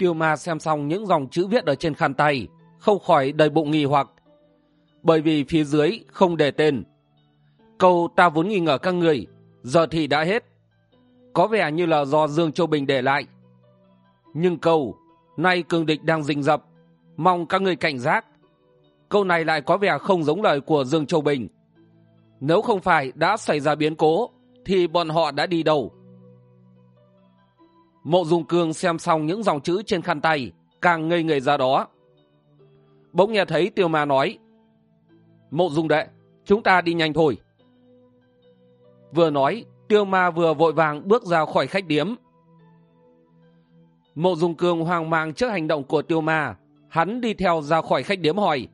tiêu ma xem xong những dòng chữ viết ở trên khăn tay, không khỏi đầy bụng nghi hoặc. Bởi vì phía dưới không đề tên. Câu ta vốn nghi ngờ các người giờ thì đã hết. Có vẻ như là do dương châu bình để lại. Nhưng câu nay cường địch đang rình rập, mong các người cảnh giác câu này lại có vẻ không giống lời của dương châu bình. Nếu không phải đã xảy ra biến cố, thì bọn họ đã đi đâu? Mộ dung cương xem xong những dòng chữ trên khăn tay, càng ngây người ra đó. Bỗng nghe thấy tiêu ma nói, mộ dung đệ, chúng ta đi nhanh thôi. Vừa nói, tiêu ma vừa vội vàng bước ra khỏi khách điếm. Mộ dung cương hoang mang trước hành động của tiêu ma, hắn đi theo ra khỏi khách điếm hỏi,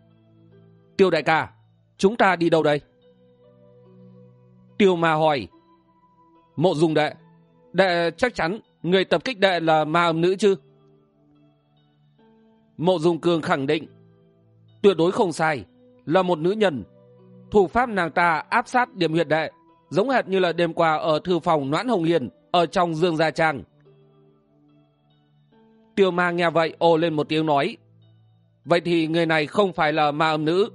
tiêu đại ca, chúng ta đi đâu đây? Tiêu ma hỏi, mộ dung đệ đệ chắc chắn người tập kích đệ là ma âm nữ chứ? Mộ dung cương khẳng định, tuyệt đối không sai, là một nữ nhân. Thủ pháp nàng ta áp sát điểm huyệt đệ, giống hệt như là đêm qua ở thư phòng noãn hồng hiền ở trong dương gia trang. Tiêu ma nghe vậy ồ lên một tiếng nói, vậy thì người này không phải là ma âm nữ?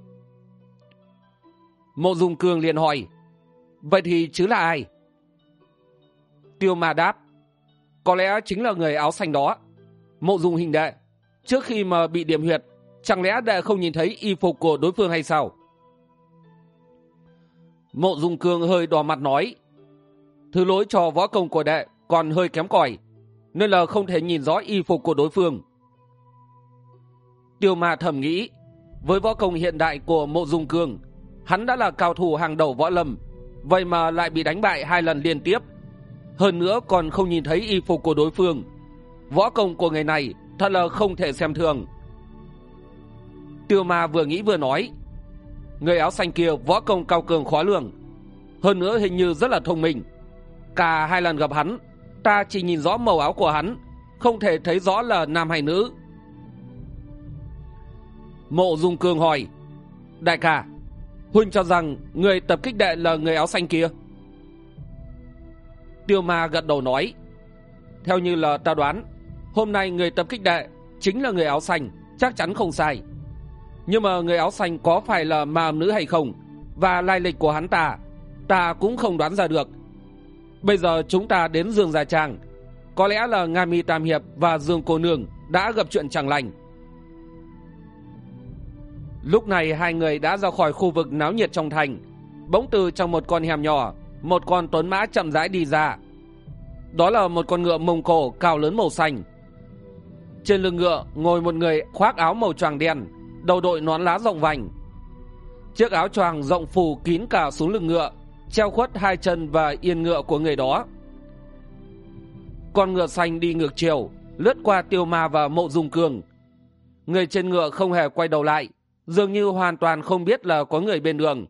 Mộ dung cương liền hỏi, vậy thì chứ là ai? Tiêu ma đáp có lẽ chính là người áo xanh đó. Mộ dung hình đệ, trước khi mà bị điểm huyệt, chẳng lẽ đệ không nhìn thấy y phục của đối phương hay sao? Mộ dung cương hơi đỏ mặt nói, thứ lỗi cho võ công của đệ còn hơi kém cỏi, nên là không thể nhìn rõ y phục của đối phương. Tiêu mà thầm nghĩ, với võ công hiện đại của mộ dung cương, hắn đã là cao thủ hàng đầu võ lâm, vậy mà lại bị đánh bại hai lần liên tiếp hơn nữa còn không nhìn thấy y phục của đối phương. Võ công của người này thật là không thể xem thường. Tiêu ma vừa nghĩ vừa nói, người áo xanh kia võ công cao cường khó lường, hơn nữa hình như rất là thông minh. Cả hai lần gặp hắn, ta chỉ nhìn rõ màu áo của hắn, không thể thấy rõ là nam hay nữ. Mộ dung cường hỏi, đại ca, huynh cho rằng người tập kích đệ là người áo xanh kia? Tiêu ma gật đầu nói, theo như là ta đoán, hôm nay người tập kích đệ chính là người áo xanh, chắc chắn không sai. Nhưng mà người áo xanh có phải là ma nữ hay không? Và lai lịch của hắn ta ta cũng không đoán ra được. Bây giờ chúng ta đến dương gia trang. Có lẽ là nga mi tam hiệp và dương cô nương đã gặp chuyện chẳng lành. Lúc này hai người đã ra khỏi khu vực náo nhiệt trong thành, bỗng từ trong một con hẻm nhỏ một con tuấn mã chậm rãi đi ra. Đó là một con ngựa mông cổ cao lớn màu xanh. Trên lưng ngựa ngồi một người khoác áo màu choàng đen, đầu đội nón lá rộng vành. Chiếc áo choàng rộng phủ kín cả xuống lưng ngựa, treo khuất hai chân và yên ngựa của người đó. Con ngựa xanh đi ngược chiều, lướt qua tiêu ma và mộ dung cường. Người trên ngựa không hề quay đầu lại, dường như hoàn toàn không biết là có người bên đường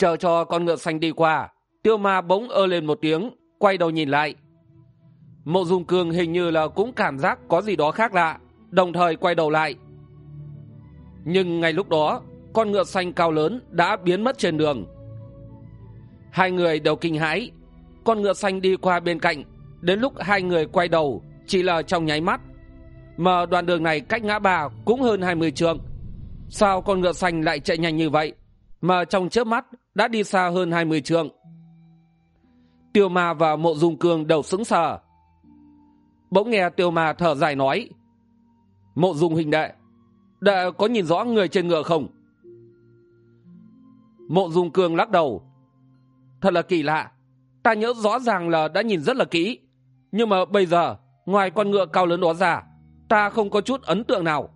chờ cho con ngựa xanh đi qua. Tiêu ma bỗng ơ lên một tiếng, quay đầu nhìn lại. Mộ dung cường hình như là cũng cảm giác có gì đó khác lạ, đồng thời quay đầu lại. Nhưng ngay lúc đó, con ngựa xanh cao lớn đã biến mất trên đường. Hai người đều kinh hãi. Con ngựa xanh đi qua bên cạnh, đến lúc hai người quay đầu, chỉ là trong nháy mắt. Mà đoạn đường này cách ngã ba cũng hơn hai mươi trường. sao con ngựa xanh lại chạy nhanh như vậy? Mà trong chớp mắt đã đi xa hơn hai mươi trượng. Tiêu ma và mộ dung cương đều sững sờ. Bỗng nghe tiêu ma thở dài nói, mộ dung hình đệ đệ có nhìn rõ người trên ngựa không? Mộ dung cương lắc đầu, thật là kỳ lạ, ta nhớ rõ ràng là đã nhìn rất là kỹ, nhưng mà bây giờ, ngoài con ngựa cao lớn đó ra, ta không có chút ấn tượng nào.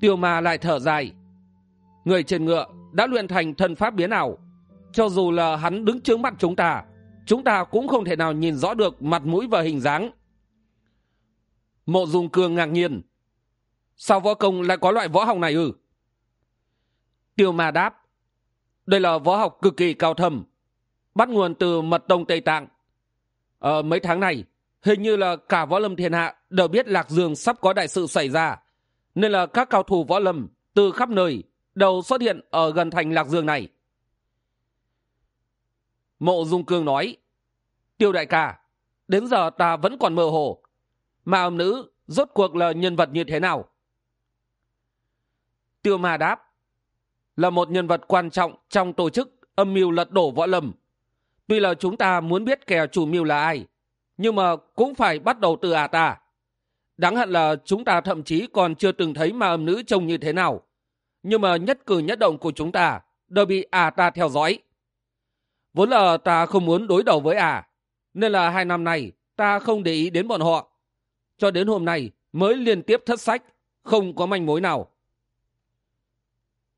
Tiêu ma lại thở dài người trên ngựa đã luyện thành thần pháp biến ảo. Cho dù là hắn đứng trước mặt chúng ta chúng ta cũng không thể nào nhìn rõ được mặt mũi và hình dáng. Mộ dung cương ngạc nhiên. Sao võ công lại có loại võ học này ư? Tiêu ma đáp. Đây là võ học cực kỳ cao thâm, bắt nguồn từ mật tông tây tạng. Ở mấy tháng này, hình như là cả võ lâm thiên hạ đều biết lạc dương sắp có đại sự xảy ra, nên là các cao thủ võ lâm từ khắp nơi đều xuất hiện ở gần thành lạc dương này. Mộ dung cương nói, tiêu đại ca, đến giờ ta vẫn còn mơ hồ, mà âm nữ rốt cuộc là nhân vật như thế nào? Tiêu ma đáp, là một nhân vật quan trọng trong tổ chức âm mưu lật đổ võ lâm. Tuy là chúng ta muốn biết kẻ chủ mưu là ai, nhưng mà cũng phải bắt đầu từ à ta. Đáng hận là chúng ta thậm chí còn chưa từng thấy ma âm nữ trông như thế nào nhưng mà nhất cử nhất động của chúng ta đều bị à ta theo dõi. Vốn là ta không muốn đối đầu với à nên là hai năm nay ta không để ý đến bọn họ. Cho đến hôm nay mới liên tiếp thất sách, không có manh mối nào.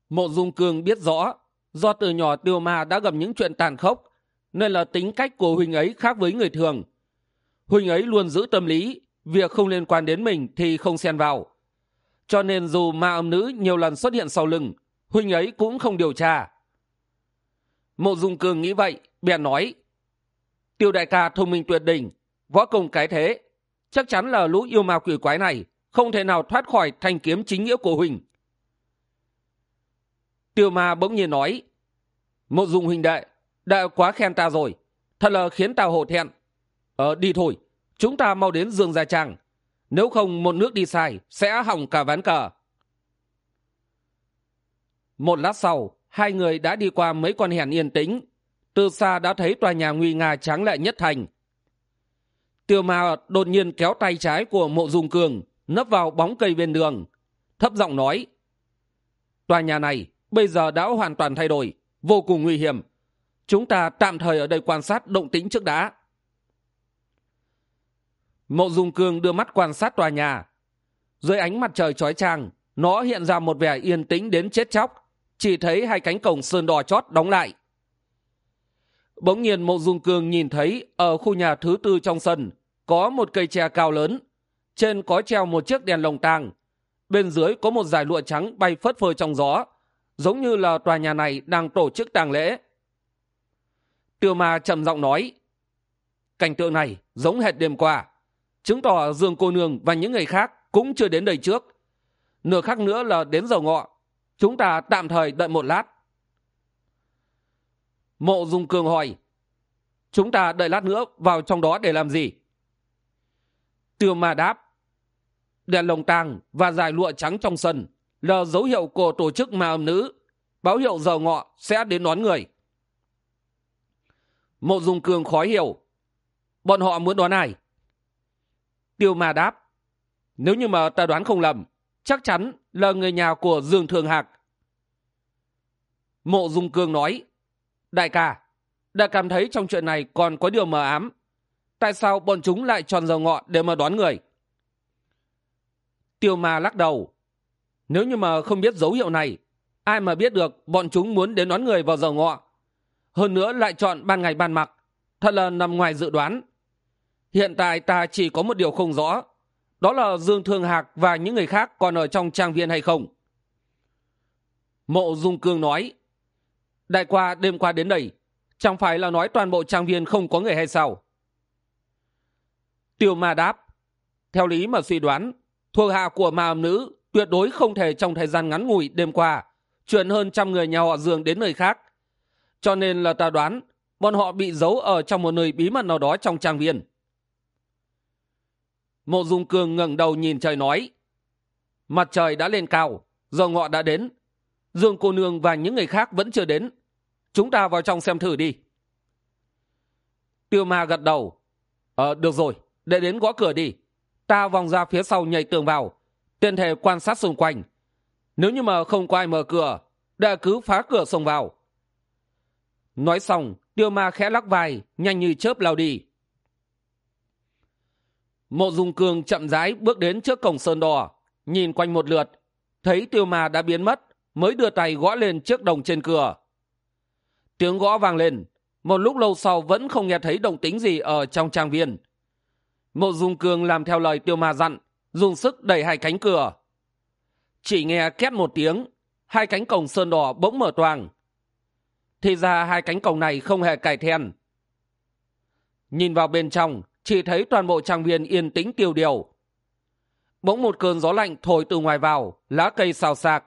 Mộ dung cương biết rõ, do từ nhỏ tiêu ma đã gặp những chuyện tàn khốc, nên là tính cách của huỳnh ấy khác với người thường. Huỳnh ấy luôn giữ tâm lý, việc không liên quan đến mình thì không xen vào cho nên dù ma âm nữ nhiều lần xuất hiện sau lưng, huynh ấy cũng không điều tra. Mộ dung cương nghĩ vậy, bèn nói, tiêu đại ca thông minh tuyệt đỉnh, võ công cái thế. Chắc chắn là lũ yêu ma quỷ quái này không thể nào thoát khỏi thanh kiếm chính nghĩa của huỳnh tiêu ma bỗng nhiên nói, mộ dung huỳnh đệ, đã quá khen ta rồi. Thật là khiến ta hổ thẹn. Ờ đi thôi, chúng ta mau đến dương gia trang nếu không một nước đi sai, sẽ hỏng cả ván cờ. Một lát sau, hai người đã đi qua mấy con hẻn yên tĩnh. Từ xa đã thấy tòa nhà nguy nga tráng lệ nhất thành. Tiêu ma đột nhiên kéo tay trái của mộ dung cường, nấp vào bóng cây bên đường, thấp giọng nói, tòa nhà này bây giờ đã hoàn toàn thay đổi, vô cùng nguy hiểm. Chúng ta tạm thời ở đây quan sát động tĩnh trước đã mộ dung cương đưa mắt quan sát tòa nhà. Dưới ánh mặt trời chói chang nó hiện ra một vẻ yên tĩnh đến chết chóc. Chỉ thấy hai cánh cổng sơn đỏ chót đóng lại. Bỗng nhiên mộ dung cương nhìn thấy ở khu nhà thứ tư trong sân có một cây tre cao lớn. Trên có treo một chiếc đèn lồng tàng, bên dưới có một dải lụa trắng bay phất phơ trong gió giống như là tòa nhà này đang tổ chức tàng lễ. Tiêu ma trầm giọng nói cảnh tượng này giống hệt đêm qua chứng tỏ dương cô nương và những người khác cũng chưa đến đây trước. Nửa khác nữa là đến giờ ngọ, chúng ta tạm thời đợi một lát. Mộ dung cường hỏi, chúng ta đợi lát nữa vào trong đó để làm gì? Tiêu ma đáp, đèn lồng tàng và dài lụa trắng trong sân là dấu hiệu của tổ chức ma âm nữ, báo hiệu giờ ngọ sẽ đến đón người. Mộ dung cường khó hiểu, bọn họ muốn đón ai? Tiêu ma đáp, nếu như mà ta đoán không lầm, chắc chắn là người nhà của dương thường hạc. Mộ dung cương nói, đại ca, đã cảm thấy trong chuyện này còn có điều mờ ám. Tại sao bọn chúng lại tròn giờ ngọ để mà đoán người? Tiêu ma lắc đầu, nếu như mà không biết dấu hiệu này, ai mà biết được bọn chúng muốn đến đón người vào giờ ngọ? Hơn nữa lại chọn ban ngày ban mặc thật là nằm ngoài dự đoán hiện tại ta chỉ có một điều không rõ. Đó là dương thương hạc và những người khác còn ở trong trang viên hay không? Mộ dung cương nói, đại qua, đêm qua đến đây, chẳng phải là nói toàn bộ trang viên không có người hay sao? Tiêu ma đáp, theo lý mà suy đoán, thuộc hạ của ma âm nữ tuyệt đối không thể trong thời gian ngắn ngủi đêm qua chuyển hơn trăm người nhà họ dương đến nơi khác. Cho nên là ta đoán, bọn họ bị giấu ở trong một nơi bí mật nào đó trong trang viên mộ dung cường ngẩng đầu nhìn trời nói, mặt trời đã lên cao, giờ ngọ đã đến. Dương cô nương và những người khác vẫn chưa đến. Chúng ta vào trong xem thử đi. Tiêu ma gật đầu ờ được rồi, để đến gõ cửa đi. Ta vòng ra phía sau nhảy tường vào, tiện thể quan sát xung quanh. Nếu như mà không có ai mở cửa đã cứ phá cửa xông vào. Nói xong, tiêu ma khẽ lắc vai, nhanh như chớp lao đi mộ dung cương chậm rãi bước đến trước cổng sơn đỏ, nhìn quanh một lượt, thấy tiêu ma đã biến mất, mới đưa tay gõ lên chiếc đồng trên cửa. Tiếng gõ vang lên, một lúc lâu sau vẫn không nghe thấy động tính gì ở trong trang viên. Mộ dung cương làm theo lời tiêu ma dặn, dùng sức đẩy hai cánh cửa. Chỉ nghe két một tiếng, hai cánh cổng sơn đỏ bỗng mở toang. thì ra hai cánh cổng này không hề cải then. Nhìn vào bên trong chỉ thấy toàn bộ trang viên yên tĩnh tiêu điều. Bỗng một cơn gió lạnh thổi từ ngoài vào, lá cây xào xạc.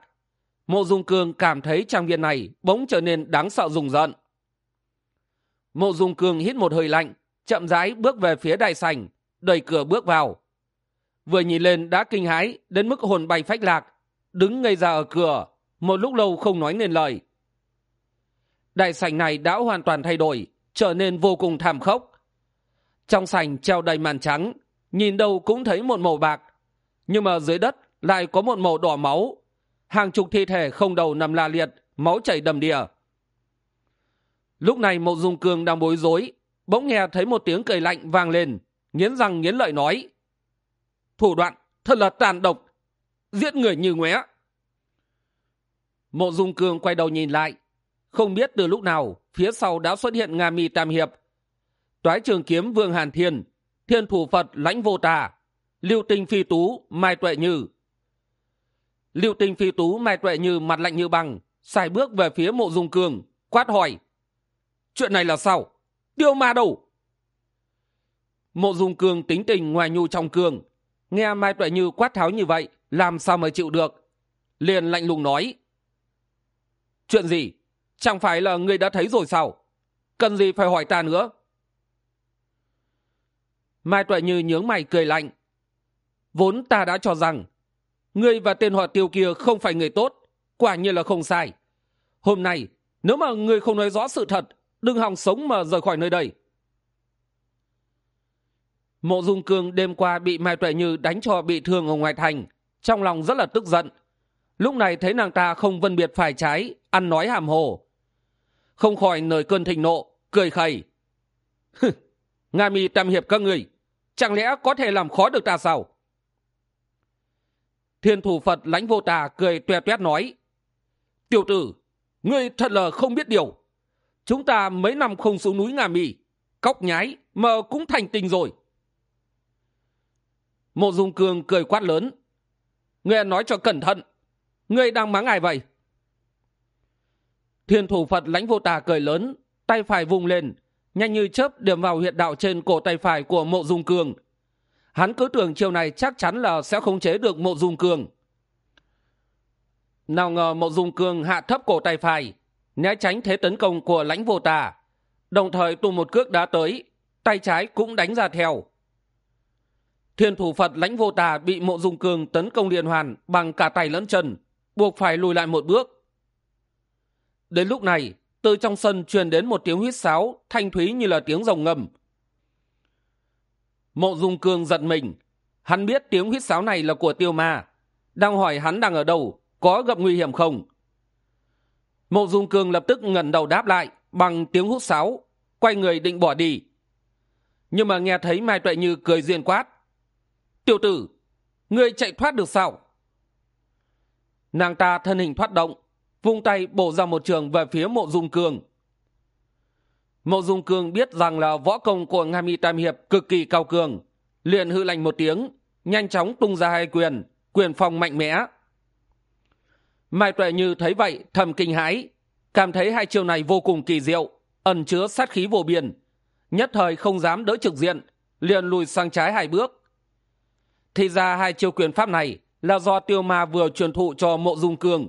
Mộ dung cương cảm thấy trang viên này bỗng trở nên đáng sợ rùng rợn. Mộ dung cương hít một hơi lạnh, chậm rãi bước về phía đại sảnh, đẩy cửa bước vào. Vừa nhìn lên đã kinh hãi, đến mức hồn bay phách lạc, đứng ngây ra ở cửa, một lúc lâu không nói nên lời. Đại sảnh này đã hoàn toàn thay đổi, trở nên vô cùng thảm khốc trong sảnh treo đầy màn trắng, nhìn đâu cũng thấy một màu bạc. Nhưng mà dưới đất lại có một màu đỏ máu. Hàng chục thi thể không đầu nằm la liệt, máu chảy đầm đìa. Lúc này mộ dung cường đang bối rối, bỗng nghe thấy một tiếng cười lạnh vang lên, nghiến răng nghiến lợi nói. Thủ đoạn thật là tàn độc, giết người như ngóe. Mộ dung cường quay đầu nhìn lại, không biết từ lúc nào phía sau đã xuất hiện nga mi tam hiệp toái trường kiếm vương hàn thiên thiên thủ phật lãnh vô tà, lưu tinh phi tú, mai tuệ như. Lưu tinh phi tú, mai tuệ như mặt lạnh như băng xài bước về phía mộ dung cường, quát hỏi, chuyện này là sao? Tiêu ma đâu? Mộ dung cường tính tình ngoài nhu trong cường, nghe mai tuệ như quát tháo như vậy, làm sao mà chịu được? Liền lạnh lùng nói, chuyện gì? Chẳng phải là người đã thấy rồi sao? Cần gì phải hỏi ta nữa? Mai tuệ như nhướng mày cười lạnh. Vốn ta đã cho rằng, ngươi và tên họ tiêu kia không phải người tốt, quả nhiên là không sai. Hôm nay, nếu mà ngươi không nói rõ sự thật, đừng hòng sống mà rời khỏi nơi đây. Mộ dung cương đêm qua bị mai tuệ như đánh cho bị thương ở ngoài thành, trong lòng rất là tức giận. Lúc này thấy nàng ta không phân biệt phải trái, ăn nói hàm hồ. Không khỏi nổi cơn thịnh nộ, cười khẩy. Nga mi tam hiệp các người chẳng lẽ có thể làm khó được ta sao? Thiên thủ phật lãnh vô tà cười toe toét nói, tiểu tử, ngươi thật là không biết điều. Chúng ta mấy năm không xuống núi ngà mì, cóc nhái mà cũng thành tình rồi. Mộ dung cương cười quát lớn ngươi nói cho cẩn thận, ngươi đang mắng ai vậy? Thiên thủ phật lãnh vô tà cười lớn, tay phải vùng lên nhanh như chớp điểm vào huyệt đạo trên cổ tay phải của mộ dung cường. Hắn cứ tưởng chiều này chắc chắn là sẽ khống chế được mộ dung cường. Nào ngờ mộ dung cường hạ thấp cổ tay phải, né tránh thế tấn công của lãnh vô tà. Đồng thời tung một cước đá tới, tay trái cũng đánh ra theo. Thiên thủ phật lãnh vô tà bị mộ dung cường tấn công liên hoàn bằng cả tay lẫn chân, buộc phải lùi lại một bước. Đến lúc này từ trong sân truyền đến một tiếng huýt sáo, thanh thúy như là tiếng rồng ngầm. Mộ dung cương giật mình. Hắn biết tiếng huýt sáo này là của tiêu ma. Đang hỏi hắn đang ở đâu, có gặp nguy hiểm không? Mộ dung cương lập tức ngẩng đầu đáp lại, bằng tiếng hút sáo, quay người định bỏ đi. Nhưng mà nghe thấy mai tuệ như cười duyên quát. Tiểu tử, ngươi chạy thoát được sao? Nàng ta thân hình thoát động vung tay bổ ra một trường về phía mộ dung cương. Mộ dung cương biết rằng là võ công của nga mi tam hiệp cực kỳ cao cường, liền hư lạnh một tiếng, nhanh chóng tung ra hai quyền quyền phòng mạnh mẽ. Mai tuệ như thấy vậy, thầm kinh hãi, cảm thấy hai chiêu này vô cùng kỳ diệu, ẩn chứa sát khí vô biên, nhất thời không dám đỡ trực diện, liền lùi sang trái hai bước. Thì ra hai chiêu quyền pháp này là do tiêu ma vừa truyền thụ cho mộ dung cương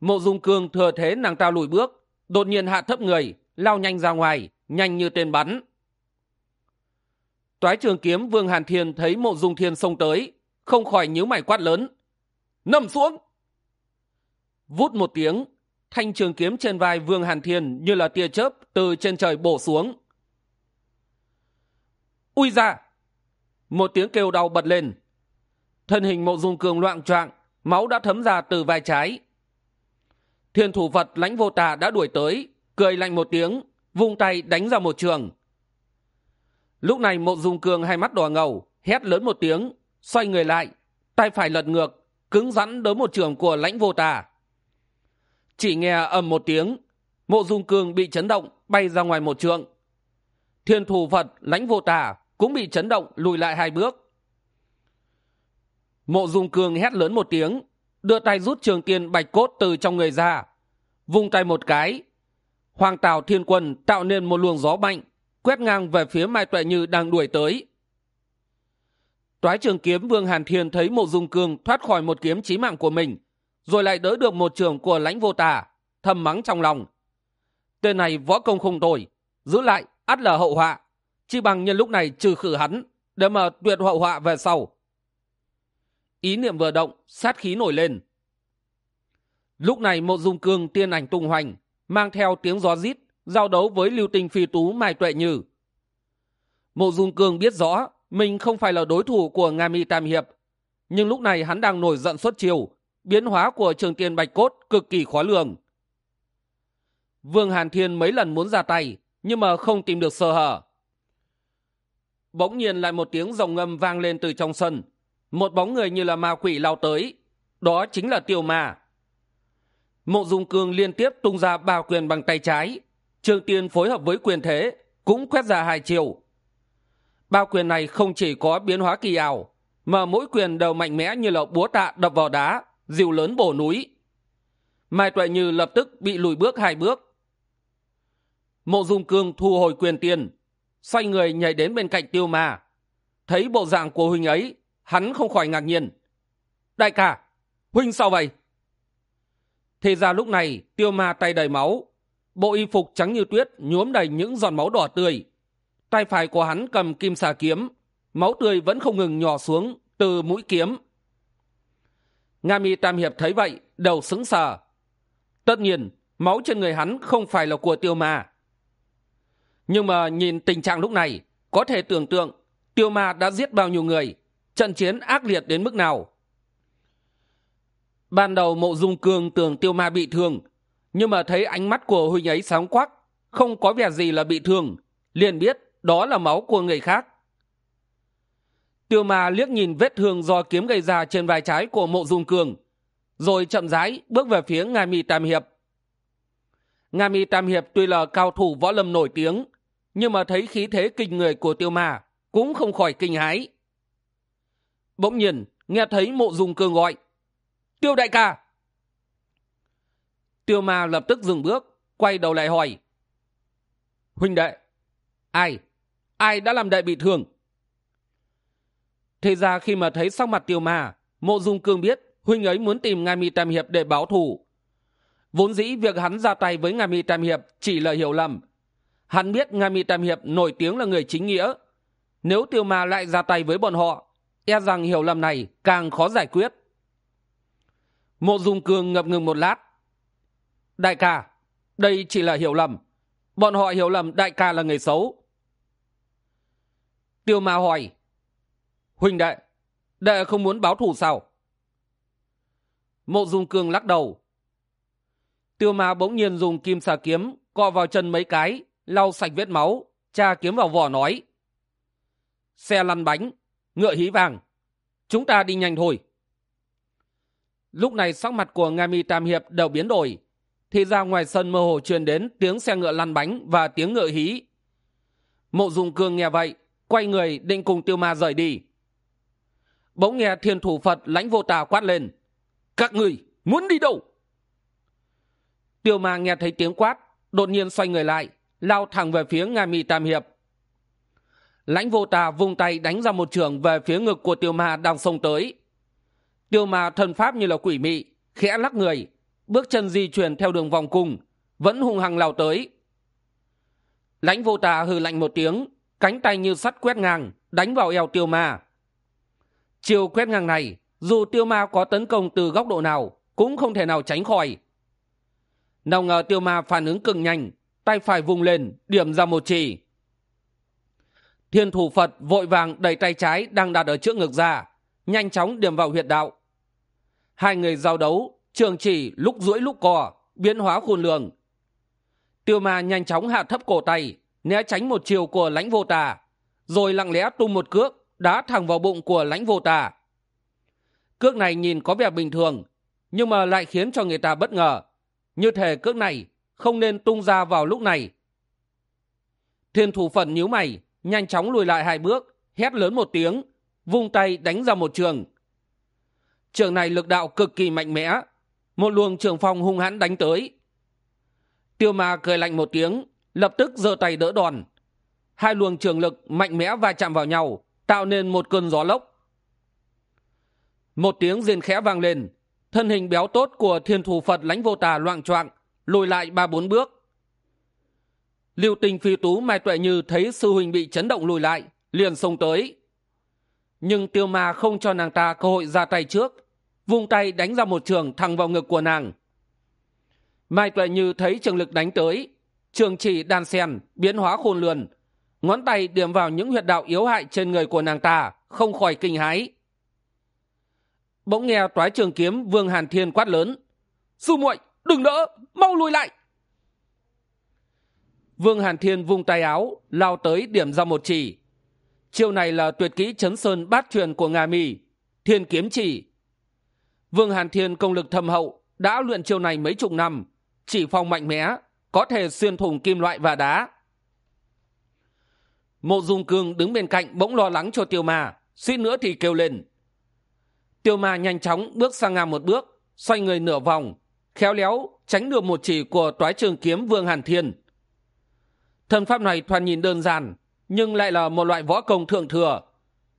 mộ dung cương thừa thế nàng ta lùi bước, đột nhiên hạ thấp người, lao nhanh ra ngoài, nhanh như tên bắn. Toái trường kiếm vương hàn thiên thấy mộ dung thiên xông tới, không khỏi nhíu mày quát lớn. Nằm xuống! Vút một tiếng, thanh trường kiếm trên vai vương hàn thiên như là tia chớp từ trên trời bổ xuống. Ui ra một tiếng kêu đau bật lên. Thân hình mộ dung cường loạn choạng, máu đã thấm ra từ vai trái thiên thủ phật lãnh vô tà đã đuổi tới, cười lạnh một tiếng, vung tay đánh ra một trường. Lúc này mộ dung cường hai mắt đỏ ngầu, hét lớn một tiếng, xoay người lại, tay phải lật ngược, cứng rắn đỡ một trường của lãnh vô tà. Chỉ nghe ầm một tiếng, mộ dung cường bị chấn động, bay ra ngoài một trường thiên thủ phật lãnh vô tà cũng bị chấn động, lùi lại hai bước. Mộ dung cường hét lớn một tiếng đưa tay rút trường tiên bạch cốt từ trong người ra, vung tay một cái. Hoàng tào thiên quân tạo nên một luồng gió mạnh, quét ngang về phía mai tuệ như đang đuổi tới. Toái trường kiếm vương hàn thiên thấy mộ dung cương thoát khỏi một kiếm chí mạng của mình, rồi lại đỡ được một trường của lãnh vô tà, thầm mắng trong lòng. Tên này võ công không tồi, giữ lại, ắt là hậu họa, chi bằng nhân lúc này trừ khử hắn, để mà tuyệt hậu họa về sau ý niệm vừa động, sát khí nổi lên. Lúc này mộ dung cương tiên ảnh tung hoành, mang theo tiếng gió rít, giao đấu với lưu tinh phi tú, mai tuệ như mộ dung cương biết rõ mình không phải là đối thủ của nga mi tam hiệp, nhưng lúc này hắn đang nổi giận xuất chiều, biến hóa của trường tiên bạch cốt cực kỳ khó lường. Vương hàn thiên mấy lần muốn ra tay, nhưng mà không tìm được sơ hở. Bỗng nhiên lại một tiếng rồng ngâm vang lên từ trong sân một bóng người như là ma quỷ lao tới, đó chính là tiêu ma. Mộ dung cương liên tiếp tung ra ba quyền bằng tay trái. Trường tiên phối hợp với quyền thế cũng quét ra hai chiều. Ba quyền này không chỉ có biến hóa kỳ ảo, mà mỗi quyền đều mạnh mẽ như là búa tạ đập vào đá dìu lớn bổ núi. Mai tuệ như lập tức bị lùi bước hai bước. Mộ dung cương thu hồi quyền tiền, xoay người nhảy đến bên cạnh tiêu ma. Thấy bộ dạng của huynh ấy hắn không khỏi ngạc nhiên. Đại ca, huynh sao vậy? Thì ra lúc này, tiêu ma tay đầy máu, bộ y phục trắng như tuyết nhuốm đầy những giọt máu đỏ tươi. Tay phải của hắn cầm kim xà kiếm, máu tươi vẫn không ngừng nhỏ xuống từ mũi kiếm. Nga mi tam hiệp thấy vậy, đầu sững sờ. Tất nhiên, máu trên người hắn không phải là của tiêu ma. Nhưng mà nhìn tình trạng lúc này, có thể tưởng tượng tiêu ma đã giết bao nhiêu người trận chiến ác liệt đến mức nào? Ban đầu mộ dung cương tưởng tiêu ma bị thương nhưng mà thấy ánh mắt của huynh ấy sáng quắc không có vẻ gì là bị thương liền biết đó là máu của người khác. Tiêu ma liếc nhìn vết thương do kiếm gây ra trên vai trái của mộ dung Cường, rồi chậm rãi bước về phía nga mi tam hiệp. Nga mi tam hiệp tuy là cao thủ võ lâm nổi tiếng nhưng mà thấy khí thế kinh người của tiêu ma cũng không khỏi kinh hãi bỗng nhiên, nghe thấy mộ dung cương gọi. Tiêu đại ca! Tiêu ma lập tức dừng bước, quay đầu lại hỏi. Huynh đệ, ai? Ai đã làm đệ bị thương? Thế ra khi mà thấy sắc mặt tiêu ma, mộ dung cương biết huynh ấy muốn tìm ngài mi tam hiệp để báo thù. Vốn dĩ việc hắn ra tay với ngài mi tam hiệp chỉ là hiểu lầm. Hắn biết ngài mi tam hiệp nổi tiếng là người chính nghĩa. Nếu tiêu ma lại ra tay với bọn họ e rằng hiểu lầm này càng khó giải quyết. Mộ dung cương ngập ngừng một lát. Đại ca, đây chỉ là hiểu lầm. Bọn họ hiểu lầm đại ca là người xấu. Tiêu ma hỏi, huỳnh đệ đệ không muốn báo thù sao? Mộ dung cương lắc đầu. Tiêu ma bỗng nhiên dùng kim xà kiếm cọ vào chân mấy cái, lau sạch vết máu cha kiếm vào vỏ nói, xe lăn bánh ngựa hí vàng. Chúng ta đi nhanh thôi. Lúc này sắc mặt của nga mi tam hiệp đều biến đổi. Thì ra ngoài sân mơ hồ truyền đến tiếng xe ngựa lăn bánh và tiếng ngựa hí. Mộ dùng cương nghe vậy, quay người định cùng tiêu ma rời đi. Bỗng nghe thiên thủ phật lãnh vô tà quát lên, các người muốn đi đâu? Tiêu ma nghe thấy tiếng quát, đột nhiên xoay người lại, lao thẳng về phía nga mi tam hiệp lãnh vô tà vung tay đánh ra một trường về phía ngực của tiêu ma đang xông tới. Tiêu ma thân pháp như là quỷ mị, khẽ lắc người, bước chân di chuyển theo đường vòng cung, vẫn hung hăng lao tới. Lãnh vô tà hừ lạnh một tiếng, cánh tay như sắt quét ngang, đánh vào eo tiêu ma. Chiều quét ngang này, dù tiêu ma có tấn công từ góc độ nào, cũng không thể nào tránh khỏi. Nào ngờ tiêu ma phản ứng cực nhanh, tay phải vùng lên, điểm ra một chỉ thiên thủ phật vội vàng đẩy tay trái đang đặt ở trước ngực ra, nhanh chóng điểm vào huyệt đạo. Hai người giao đấu, trường chỉ lúc duỗi lúc cò, biến hóa khôn lường. Tiêu ma nhanh chóng hạ thấp cổ tay, né tránh một chiều của lãnh vô tà, rồi lặng lẽ tung một cước đá thẳng vào bụng của lãnh vô tà. Cước này nhìn có vẻ bình thường, nhưng mà lại khiến cho người ta bất ngờ. Như thể cước này không nên tung ra vào lúc này. Thiên thủ phật nhíu mày nhanh chóng lùi lại hai bước, hét lớn một tiếng, vung tay đánh ra một trường. Trường này lực đạo cực kỳ mạnh mẽ, một luồng trường phong hung hãn đánh tới. Tiêu ma cười lạnh một tiếng, lập tức giơ tay đỡ đòn. Hai luồng trường lực mạnh mẽ va chạm vào nhau, tạo nên một cơn gió lốc. Một tiếng rên khẽ vang lên, thân hình béo tốt của thiên thủ phật lãnh vô tà loạng choạng, lùi lại ba bốn bước lưu tinh phi tú mai tuệ như thấy sư huynh bị chấn động lùi lại, liền xông tới. Nhưng tiêu ma không cho nàng ta cơ hội ra tay trước, vung tay đánh ra một trường thẳng vào ngực của nàng. Mai tuệ như thấy trường lực đánh tới, trường chỉ đan sen, biến hóa khôn lường, ngón tay điểm vào những huyệt đạo yếu hại trên người của nàng ta, không khỏi kinh hãi. Bỗng nghe toái trường kiếm vương hàn thiên quát lớn, sư muội, đừng đỡ, mau lùi lại! Vương hàn thiên vung tay áo, lao tới điểm ra một chỉ. Chiêu này là tuyệt kỹ chấn sơn bát truyền của ngà mì thiên kiếm chỉ. Vương hàn thiên công lực thâm hậu, đã luyện chiêu này mấy chục năm, chỉ phong mạnh mẽ, có thể xuyên thủng kim loại và đá. Mộ dung cương đứng bên cạnh bỗng lo lắng cho tiêu ma, suýt nữa thì kêu lên. Tiêu ma nhanh chóng bước sang ngang một bước, xoay người nửa vòng, khéo léo tránh được một chỉ của toái trường kiếm vương hàn thiên thân pháp này thoạt nhìn đơn giản, nhưng lại là một loại võ công thượng thừa.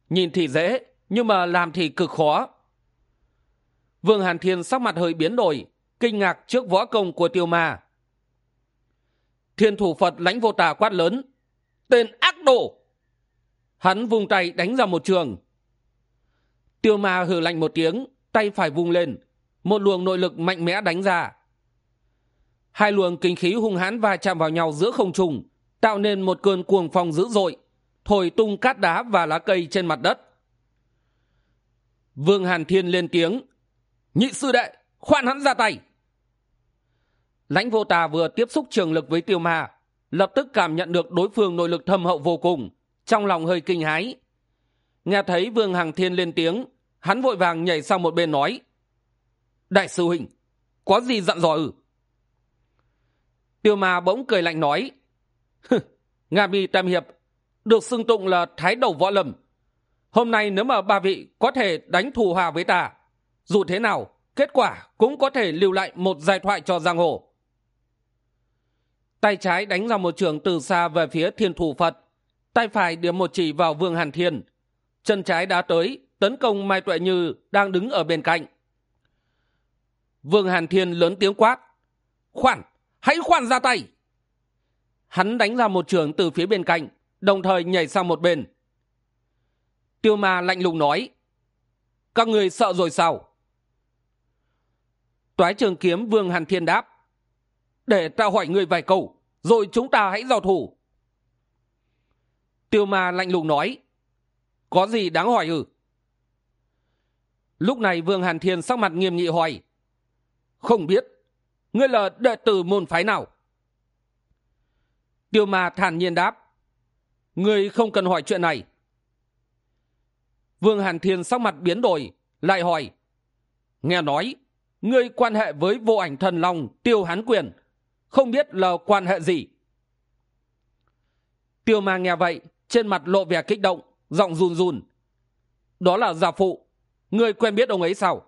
Nhìn thì dễ, nhưng mà làm thì cực khó. Vương hàn thiên sắc mặt hơi biến đổi, kinh ngạc trước võ công của tiêu ma. Thiên thủ phật lãnh vô tà quát lớn, tên ác đồ! Hắn vung tay đánh ra một trường. Tiêu ma hừ lạnh một tiếng, tay phải vung lên, một luồng nội lực mạnh mẽ đánh ra. Hai luồng kinh khí hung hãn va chạm vào nhau giữa không trung tạo nên một cơn cuồng phong dữ dội, thổi tung cát đá và lá cây trên mặt đất. Vương hàn thiên lên tiếng, nhị sư đệ, khoan hắn ra tay. Lãnh vô tà vừa tiếp xúc trường lực với tiêu ma, lập tức cảm nhận được đối phương nội lực thâm hậu vô cùng, trong lòng hơi kinh hái nghe thấy vương hằng thiên lên tiếng, hắn vội vàng nhảy sang một bên nói, đại sư huynh, có gì dặn dò ư? Tiêu ma bỗng cười lạnh nói nga mi tam hiệp được xưng tụng là thái đầu võ lâm. Hôm nay nếu mà ba vị có thể đánh thù hòa với ta, dù thế nào, kết quả cũng có thể lưu lại một giai thoại cho giang hồ. Tay trái đánh ra một trường từ xa về phía thiên thủ phật, tay phải điểm một chỉ vào vương hàn thiên. Chân trái đã tới, tấn công mai tuệ như đang đứng ở bên cạnh. Vương hàn thiên lớn tiếng quát khoản hãy khoan ra tay! Hắn đánh ra một trường từ phía bên cạnh, đồng thời nhảy sang một bên. Tiêu ma lạnh lùng nói, các người sợ rồi sao? Toái trường kiếm vương hàn thiên đáp, để ta hỏi người vài câu, rồi chúng ta hãy giao thủ. Tiêu ma lạnh lùng nói, có gì đáng hỏi ư? Lúc này vương hàn thiên sắc mặt nghiêm nghị hỏi, không biết, ngươi là đệ tử môn phái nào? Tiêu ma thản nhiên đáp, ngươi không cần hỏi chuyện này. Vương hàn thiên sắc mặt biến đổi, lại hỏi, nghe nói, ngươi quan hệ với vô ảnh thần long tiêu hán quyền, không biết là quan hệ gì? Tiêu ma nghe vậy, trên mặt lộ vẻ kích động, giọng run run, đó là gia phụ người quen biết ông ấy sao?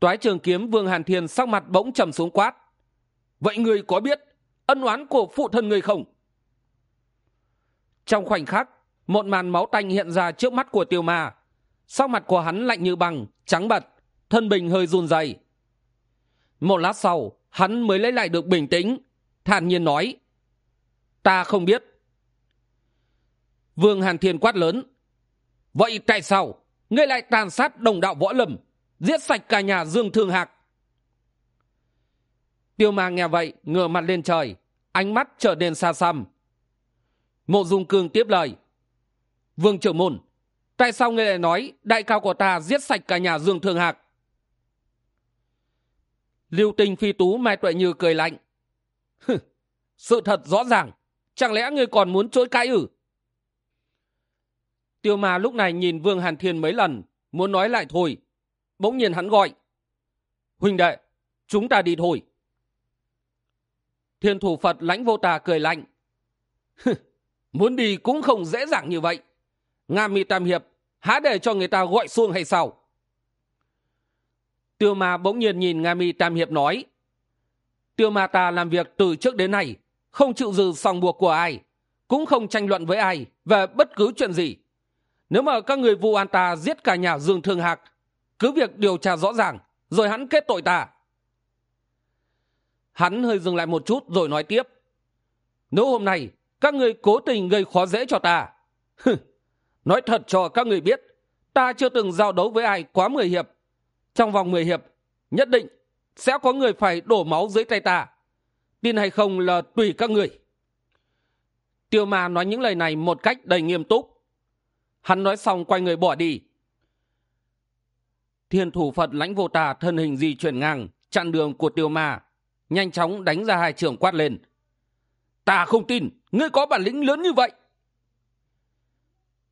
Toái trường kiếm vương hàn thiên sắc mặt bỗng trầm xuống quát, vậy người có biết ân oán của phụ thân người không? Trong khoảnh khắc, một màn máu tanh hiện ra trước mắt của tiêu ma. Sắc mặt của hắn lạnh như bằng trắng bật, thân bình hơi run rẩy. Một lát sau, hắn mới lấy lại được bình tĩnh, thản nhiên nói, ta không biết. Vương hàn thiên quát lớn, vậy tại sao ngươi lại tàn sát đồng đạo võ lâm, giết sạch cả nhà dương thương hạc tiêu ma nghe vậy, ngửa mặt lên trời, ánh mắt trở nên xa xăm. Mộ dung cương tiếp lời, vương trưởng môn, tại sao ngươi lại nói đại cao của ta giết sạch cả nhà dương thương hạc? Lưu tinh phi tú mai tuệ như cười lạnh sự thật rõ ràng, chẳng lẽ ngươi còn muốn chối cãi ử tiêu ma lúc này nhìn vương hàn thiên mấy lần, muốn nói lại thôi. Bỗng nhiên hắn gọi, huynh đệ, chúng ta đi thôi thiên thủ phật lãnh vô tà cười lạnh. Muốn đi cũng không dễ dàng như vậy. Nga mi tam hiệp, há để cho người ta gọi xuông hay sao? Tiêu ma bỗng nhiên nhìn nga mi tam hiệp nói, tiêu ma ta làm việc từ trước đến nay, không chịu dừ sòng buộc của ai, cũng không tranh luận với ai về bất cứ chuyện gì. Nếu mà các người vu an ta giết cả nhà dương thương hạc, cứ việc điều tra rõ ràng, rồi hắn kết tội ta hắn hơi dừng lại một chút rồi nói tiếp. Nếu hôm nay các người cố tình gây khó dễ cho ta nói thật cho các người biết, ta chưa từng giao đấu với ai quá mười hiệp. Trong vòng mười hiệp, nhất định sẽ có người phải đổ máu dưới tay ta. Tin hay không là tùy các người tiêu ma nói những lời này một cách đầy nghiêm túc. Hắn nói xong quay người bỏ đi. Thiên thủ phật lãnh vô tà thân hình di chuyển ngang chặn đường của tiêu ma nhanh chóng đánh ra hai trường quát lên. Ta không tin, ngươi có bản lĩnh lớn như vậy.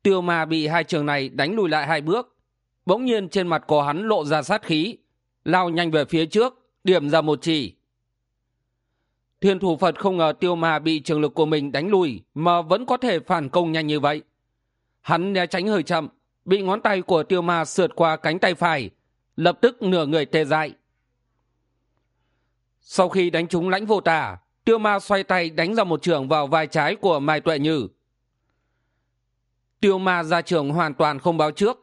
Tiêu ma bị hai trường này đánh lùi lại hai bước. Bỗng nhiên trên mặt của hắn lộ ra sát khí, lao nhanh về phía trước, điểm ra một chỉ. Thiên thủ phật không ngờ tiêu ma bị trường lực của mình đánh lùi mà vẫn có thể phản công nhanh như vậy. Hắn né tránh hơi chậm, bị ngón tay của tiêu ma sượt qua cánh tay phải, lập tức nửa người tê dại sau khi đánh trúng lãnh vô tả, tiêu ma xoay tay đánh ra một trường vào vai trái của mai tuệ như tiêu ma ra trường hoàn toàn không báo trước.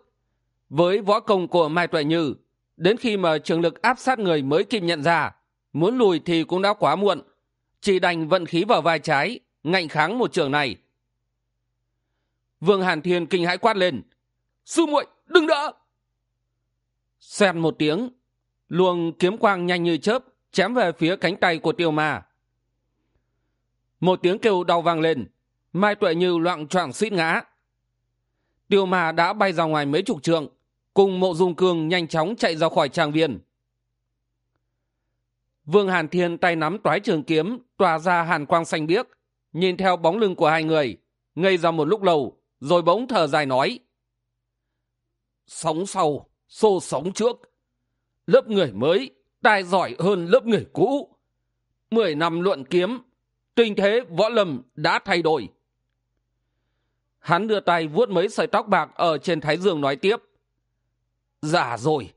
Với võ công của mai tuệ như đến khi mà trường lực áp sát người mới kịp nhận ra, muốn lùi thì cũng đã quá muộn. Chỉ đành vận khí vào vai trái, ngạnh kháng một trường này. Vương hàn thiên kinh hãi quát lên, sư muội, đừng đỡ! Xen một tiếng, luồng kiếm quang nhanh như chớp chém về phía cánh tay của tiêu ma. Một tiếng kêu đau vang lên, mai tuệ như loạn choạng xít ngã. Tiêu ma đã bay ra ngoài mấy chục trượng, cùng mộ dung cương nhanh chóng chạy ra khỏi trang viên. Vương hàn thiên tay nắm toái trường kiếm, tỏa ra hàn quang xanh biếc, nhìn theo bóng lưng của hai người, ngây ra một lúc lâu, rồi bỗng thở dài nói. Sống sau, xô sống trước, lớp người mới tài giỏi hơn lớp người cũ. Mười năm luận kiếm, tình thế võ lâm đã thay đổi. Hắn đưa tay vuốt mấy sợi tóc bạc ở trên thái dương nói tiếp. Giả dạ rồi,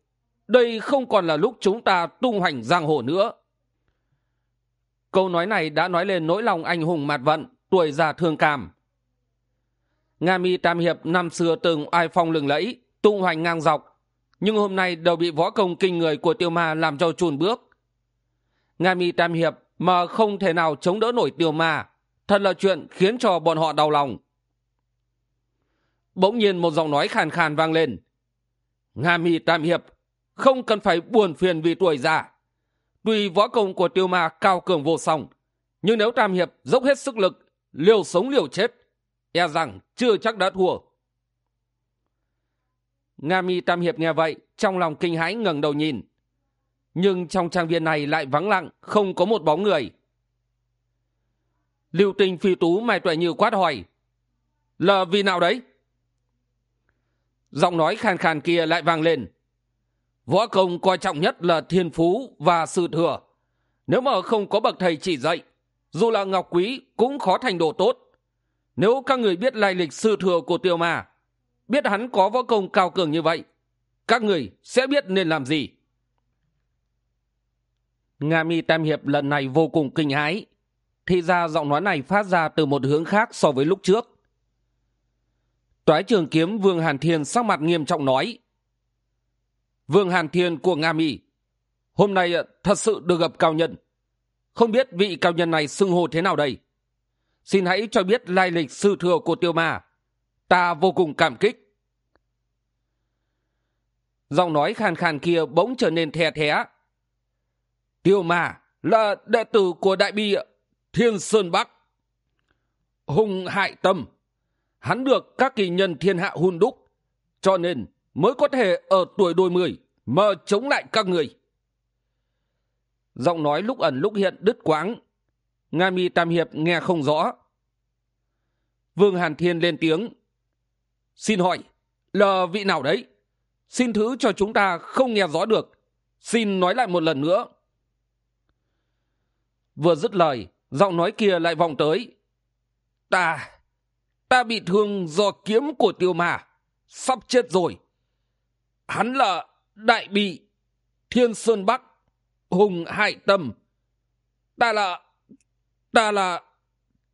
đây không còn là lúc chúng ta tung hoành giang hồ nữa. Câu nói này đã nói lên nỗi lòng anh hùng mạt vận, tuổi già thương cảm. Nga mi tam hiệp năm xưa từng oai phong lừng lẫy, tung hoành ngang dọc nhưng hôm nay đều bị võ công kinh người của tiêu ma làm cho chùn bước. Nga mi tam hiệp mà không thể nào chống đỡ nổi tiêu ma, thật là chuyện khiến cho bọn họ đau lòng. Bỗng nhiên một giọng nói khàn khàn vang lên. Nga mi tam hiệp, không cần phải buồn phiền vì tuổi già. Tuy võ công của tiêu ma cao cường vô song, nhưng nếu tam hiệp dốc hết sức lực, liều sống liều chết e rằng chưa chắc đã thua nga mi tam hiệp nghe vậy, trong lòng kinh hãi ngẩng đầu nhìn. Nhưng trong trang viên này lại vắng lặng, không có một bóng người. Lưu tinh phi tú mai tuệ như quát hỏi, là vì nào đấy? Giọng nói khàn khàn kia lại vang lên, võ công coi trọng nhất là thiên phú và sự thừa. Nếu mà không có bậc thầy chỉ dạy, dù là ngọc quý cũng khó thành đồ tốt. Nếu các người biết lai lịch sư thừa của tiêu mà biết hắn có võ công cao cường như vậy, các người sẽ biết nên làm gì. Nga mi tam hiệp lần này vô cùng kinh hãi. Thì ra giọng nói này phát ra từ một hướng khác so với lúc trước. Toái trường kiếm vương hàn thiên sắc mặt nghiêm trọng nói, vương hàn thiên của nga mi, hôm nay ờ, thật sự được gặp cao nhân. Không biết vị cao nhân này xưng hô thế nào đây. Xin hãy cho biết lai lịch sư thừa của tiêu ma ta vô cùng cảm kích. Giọng nói khàn khàn kia bỗng trở nên the thé. Tiêu mà là đệ tử của đại bi thiên sơn bắc. Hùng hại tâm. Hắn được các kỳ nhân thiên hạ hun đúc, cho nên mới có thể ở tuổi đôi mươi mà chống lại các người. Giọng nói lúc ẩn lúc hiện đứt quãng. Nga mi tam hiệp nghe không rõ. Vương hàn thiên lên tiếng xin hỏi là vị nào đấy? Xin thứ cho chúng ta không nghe rõ được. Xin nói lại một lần nữa. Vừa dứt lời, giọng nói kia lại vòng tới. Ta ta bị thương do kiếm của tiêu mà sắp chết rồi. Hắn là đại bị thiên sơn bắc, hùng hải tâm. Ta là ta là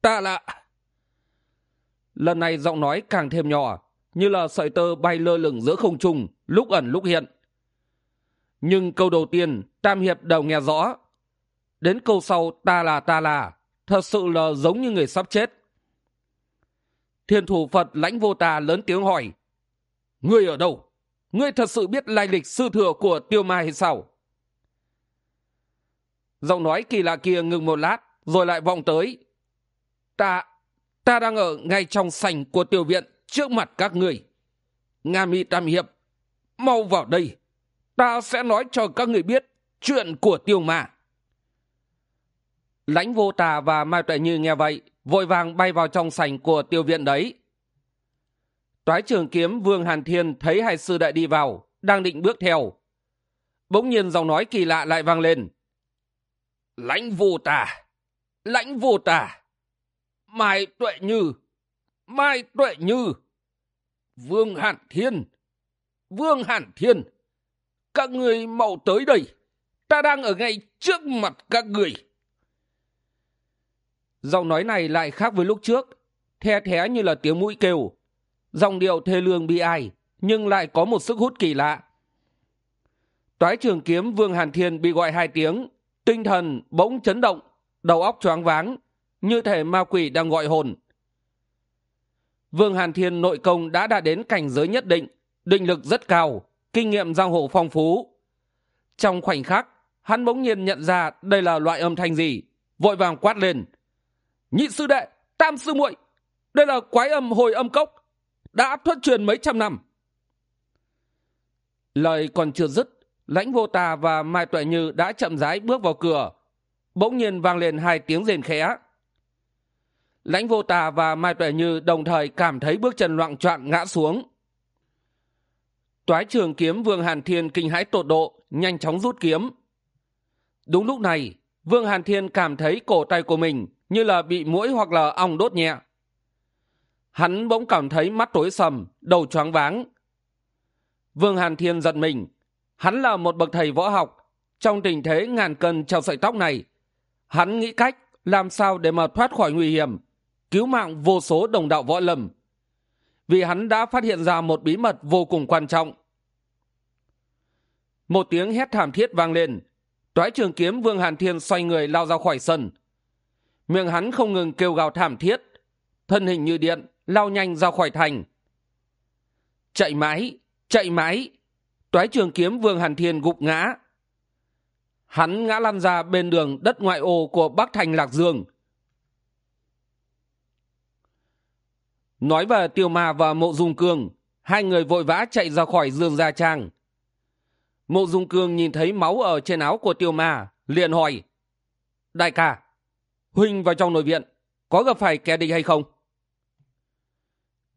ta là. Lần này giọng nói càng thêm nhỏ như là sợi tơ bay lơ lửng giữa không trung, lúc ẩn lúc hiện. Nhưng câu đầu tiên tam hiệp đều nghe rõ. Đến câu sau ta là ta là, thật sự là giống như người sắp chết. Thiên thủ phật lãnh vô tà lớn tiếng hỏi, ngươi ở đâu? Ngươi thật sự biết lai lịch sư thừa của tiêu ma hay sao? Giọng nói kỳ lạ kia ngừng một lát, rồi lại vọng tới, ta ta đang ở ngay trong sảnh của tiểu viện trước mặt các người nga mi tam hiệp, mau vào đây. Ta sẽ nói cho các người biết chuyện của tiêu ma. Lãnh vô tà và mai tuệ như nghe vậy, vội vàng bay vào trong sảnh của tiêu viện đấy. Toái trường kiếm vương hàn thiên thấy hai sư đại đi vào, đang định bước theo. Bỗng nhiên giọng nói kỳ lạ lại vang lên. Lãnh vô tà, lãnh vô tà. Mai tuệ như, mai tuệ như vương hàn thiên. Vương hàn thiên, các người mau tới đây. Ta đang ở ngay trước mặt các người giọng nói này lại khác với lúc trước, the thé như là tiếng mũi kêu. Dòng điệu thê lương bi ai, nhưng lại có một sức hút kỳ lạ. Toái trường kiếm vương hàn thiên bị gọi hai tiếng, tinh thần bỗng chấn động, đầu óc choáng váng, như thể ma quỷ đang gọi hồn vương hàn thiên nội công đã đạt đến cảnh giới nhất định định lực rất cao, kinh nghiệm giang hồ phong phú. Trong khoảnh khắc, hắn bỗng nhiên nhận ra đây là loại âm thanh gì, vội vàng quát lên. Nhị sư đệ, tam sư muội, đây là quái âm hồi âm cốc, đã thất truyền mấy trăm năm. Lời còn chưa dứt, lãnh vô tà và mai tuệ như đã chậm rãi bước vào cửa. Bỗng nhiên vang lên hai tiếng rền khẽ lãnh vô tà và mai tuệ như đồng thời cảm thấy bước chân loạng choạng ngã xuống. Toái trường kiếm vương hàn thiên kinh hãi tột độ, nhanh chóng rút kiếm. Đúng lúc này, vương hàn thiên cảm thấy cổ tay của mình như là bị mũi hoặc là ong đốt nhẹ. Hắn bỗng cảm thấy mắt tối sầm, đầu choáng váng. Vương hàn thiên giật mình. Hắn là một bậc thầy võ học. Trong tình thế ngàn cân treo sợi tóc này, hắn nghĩ cách làm sao để mà thoát khỏi nguy hiểm cứu mạng vô số đồng đạo võ lâm, vì hắn đã phát hiện ra một bí mật vô cùng quan trọng. Một tiếng hét thảm thiết vang lên, toái trường kiếm vương hàn thiên xoay người lao ra khỏi sân. Miệng hắn không ngừng kêu gào thảm thiết, thân hình như điện, lao nhanh ra khỏi thành. Chạy mãi chạy mãi, toái trường kiếm vương hàn thiên gục ngã. Hắn ngã lăn ra bên đường đất ngoại ô của bắc thành lạc dương. Nói về tiêu ma và mộ dung cương, hai người vội vã chạy ra khỏi dương gia trang. Mộ dung cương nhìn thấy máu ở trên áo của tiêu ma, liền hỏi, đại ca huynh vào trong nội viện, có gặp phải kẻ địch hay không?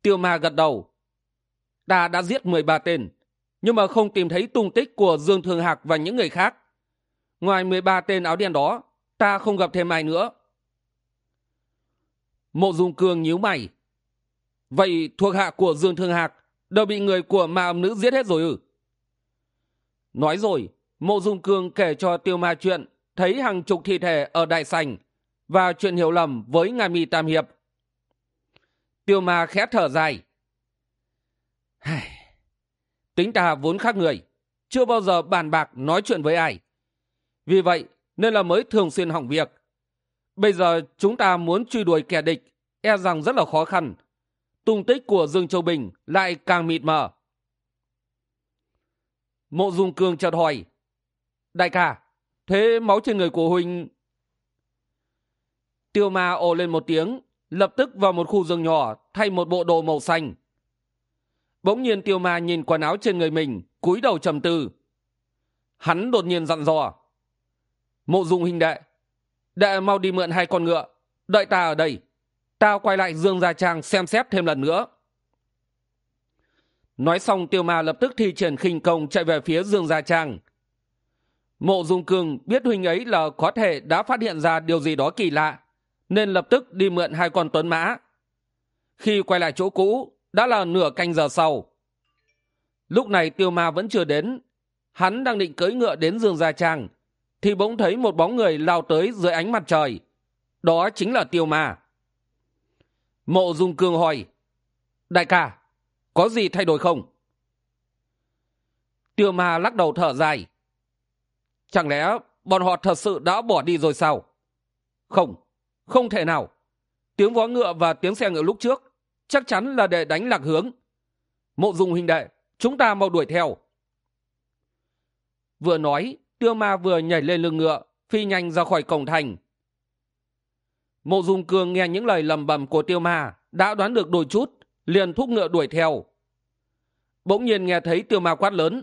Tiêu ma gật đầu, ta đã giết mười ba tên, nhưng mà không tìm thấy tung tích của dương thường hạc và những người khác. Ngoài mười ba tên áo đen đó, ta không gặp thêm ai nữa. Mộ dung cương nhíu mày vậy thuộc hạ của dương thương hạc đều bị người của ma âm nữ giết hết rồi ư? Nói rồi, mộ dung cương kể cho tiêu ma chuyện, thấy hàng chục thi thể ở đại sành và chuyện hiểu lầm với ngài mi tam hiệp. Tiêu ma khẽ thở dài. Tính ta vốn khác người, chưa bao giờ bàn bạc nói chuyện với ai. Vì vậy nên là mới thường xuyên hỏng việc. Bây giờ chúng ta muốn truy đuổi kẻ địch e rằng rất là khó khăn tung tích của dương châu bình lại càng mịt mờ. Mộ dung cương chợt hỏi, đại ca, thế máu trên người của huynh tiêu ma ồ lên một tiếng, lập tức vào một khu rừng nhỏ thay một bộ đồ màu xanh. Bỗng nhiên tiêu ma nhìn quần áo trên người mình, cúi đầu trầm tư. Hắn đột nhiên dặn dò, mộ dung huynh đệ đệ mau đi mượn hai con ngựa, đợi ta ở đây ta quay lại dương gia trang xem xét thêm lần nữa. Nói xong, tiêu ma lập tức thi triển khinh công chạy về phía dương gia trang. Mộ dung cương biết huynh ấy là có thể đã phát hiện ra điều gì đó kỳ lạ, nên lập tức đi mượn hai con tuấn mã. Khi quay lại chỗ cũ, đã là nửa canh giờ sau. Lúc này tiêu ma vẫn chưa đến. Hắn đang định cưỡi ngựa đến dương gia trang, thì bỗng thấy một bóng người lao tới dưới ánh mặt trời. Đó chính là tiêu ma mộ dung cương hỏi, đại ca, có gì thay đổi không? Tiêu ma lắc đầu thở dài, chẳng lẽ bọn họ thật sự đã bỏ đi rồi sao? Không không thể nào. Tiếng vó ngựa và tiếng xe ngựa lúc trước chắc chắn là để đánh lạc hướng. Mộ dung huynh đệ, chúng ta mau đuổi theo. Vừa nói, tiêu ma vừa nhảy lên lưng ngựa, phi nhanh ra khỏi cổng thành mộ dung cương nghe những lời lầm bầm của tiêu ma, đã đoán được đôi chút, liền thúc ngựa đuổi theo. Bỗng nhiên nghe thấy tiêu ma quát lớn,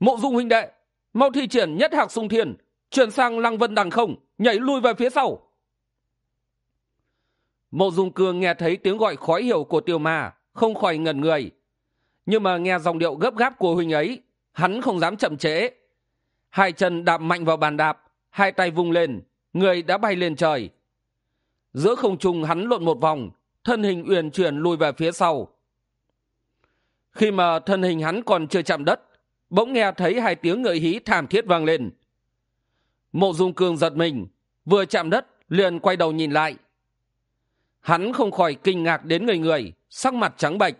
mộ dung huynh đệ, mau thi triển nhất hạc sung thiên, chuyển sang lăng vân đằng không, nhảy lui về phía sau. Mộ dung cương nghe thấy tiếng gọi khó hiểu của tiêu ma, không khỏi ngẩn người. Nhưng mà nghe dòng điệu gấp gáp của huynh ấy, hắn không dám chậm trễ. Hai chân đạp mạnh vào bàn đạp, hai tay vung lên, người đã bay lên trời giữa không trung hắn lộn một vòng, thân hình uyển chuyển lùi về phía sau. Khi mà thân hình hắn còn chưa chạm đất, bỗng nghe thấy hai tiếng ngợi hí thảm thiết vang lên. Mộ dung cương giật mình, vừa chạm đất liền quay đầu nhìn lại. Hắn không khỏi kinh ngạc đến người người, sắc mặt trắng bệch.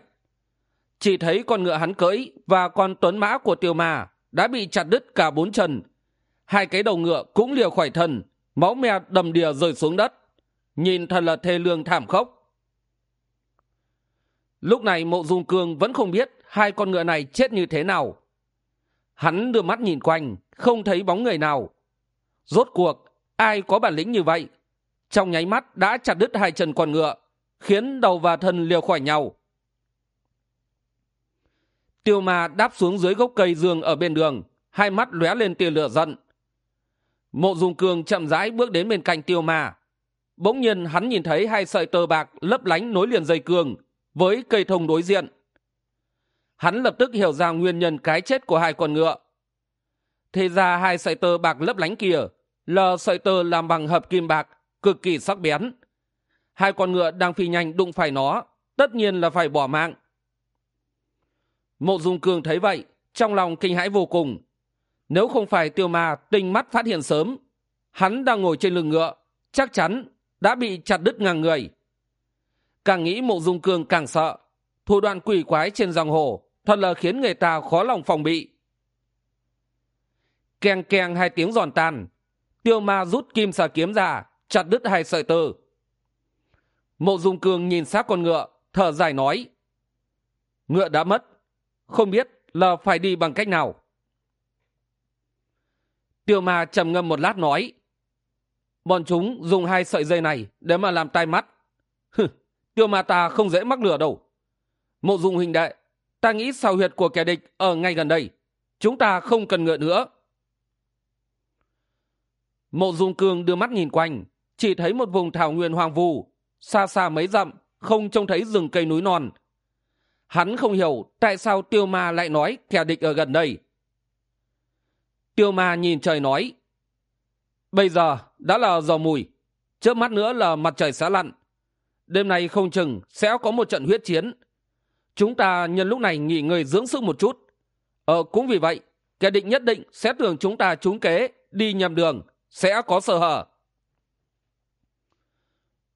Chỉ thấy con ngựa hắn cưỡi và con tuấn mã của tiêu ma đã bị chặt đứt cả bốn chân. Hai cái đầu ngựa cũng liều khỏi thân, máu me đầm đìa rơi xuống đất nhìn thật là thê lương thảm khốc. Lúc này mộ dung cương vẫn không biết hai con ngựa này chết như thế nào. Hắn đưa mắt nhìn quanh, không thấy bóng người nào. Rốt cuộc, ai có bản lĩnh như vậy? Trong nháy mắt đã chặt đứt hai chân con ngựa, khiến đầu và thân liều khỏi nhau. Tiêu ma đáp xuống dưới gốc cây dương ở bên đường, hai mắt lóe lên tia lửa giận. Mộ dung cương chậm rãi bước đến bên cạnh tiêu ma bỗng nhiên hắn nhìn thấy hai sợi tờ bạc lấp lánh nối liền dây cường với cây thông đối diện. Hắn lập tức hiểu ra nguyên nhân cái chết của hai con ngựa. Thế ra hai sợi tơ bạc lấp lánh kia là sợi tơ làm bằng hợp kim bạc cực kỳ sắc bén. Hai con ngựa đang phi nhanh đụng phải nó, tất nhiên là phải bỏ mạng. Mộ dung cường thấy vậy, trong lòng kinh hãi vô cùng. Nếu không phải tiêu ma tinh mắt phát hiện sớm, hắn đang ngồi trên lưng ngựa, chắc chắn đã bị chặt đứt ngang người. Càng nghĩ mộ dung cương càng sợ, thủ đoạn quỷ quái trên dòng hồ thật là khiến người ta khó lòng phòng bị. Keng keng hai tiếng giòn tan, tiêu ma rút kim xà kiếm ra, chặt đứt hai sợi tơ. Mộ dung cương nhìn sát con ngựa, thở dài nói, ngựa đã mất, không biết là phải đi bằng cách nào. Tiêu ma trầm ngâm một lát nói bọn chúng dùng hai sợi dây này để mà làm tai mắt. Tiêu ma ta không dễ mắc lửa đâu. Mộ dung huynh đệ, ta nghĩ sao huyệt của kẻ địch ở ngay gần đây, chúng ta không cần ngựa nữa. Mộ dung cương đưa mắt nhìn quanh, chỉ thấy một vùng thảo nguyên hoang vu, xa xa mấy dặm, không trông thấy rừng cây núi non. Hắn không hiểu tại sao tiêu ma lại nói kẻ địch ở gần đây. Tiêu ma nhìn trời nói bây giờ đã là giờ mùi, trước mắt nữa là mặt trời sẽ lặn. Đêm nay không chừng sẽ có một trận huyết chiến. Chúng ta nhân lúc này nghỉ ngơi dưỡng sức một chút. Ờ cũng vì vậy, kẻ định nhất định sẽ tưởng chúng ta trúng kế, đi nhầm đường, sẽ có sơ hở.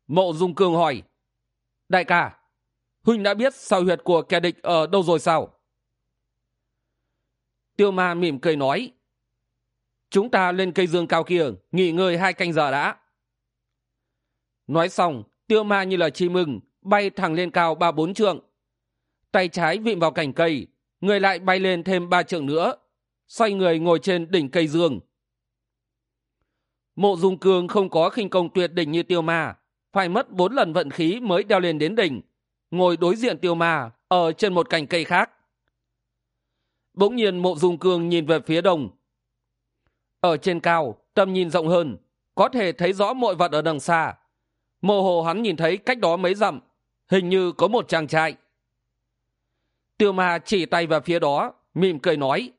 Mộ dung cường hỏi, đại ca, huynh đã biết sao huyệt của kẻ địch ở đâu rồi sao? Tiêu ma mỉm cười nói chúng ta lên cây dương cao kia, nghỉ ngơi hai canh giờ đã. Nói xong, tiêu ma như là chi mừng, bay thẳng lên cao ba bốn trượng. Tay trái vịn vào cành cây, người lại bay lên thêm ba trượng nữa, xoay người ngồi trên đỉnh cây dương. Mộ dung cương không có khinh công tuyệt đỉnh như tiêu ma, phải mất bốn lần vận khí mới đeo lên đến đỉnh, ngồi đối diện tiêu ma ở trên một cành cây khác. Bỗng nhiên mộ dung cương nhìn về phía đông ở trên cao, tầm nhìn rộng hơn, có thể thấy rõ mọi vật ở đằng xa. Mơ hồ hắn nhìn thấy cách đó mấy dặm, hình như có một trang trại tiêu ma chỉ tay vào phía đó, mỉm cười nói,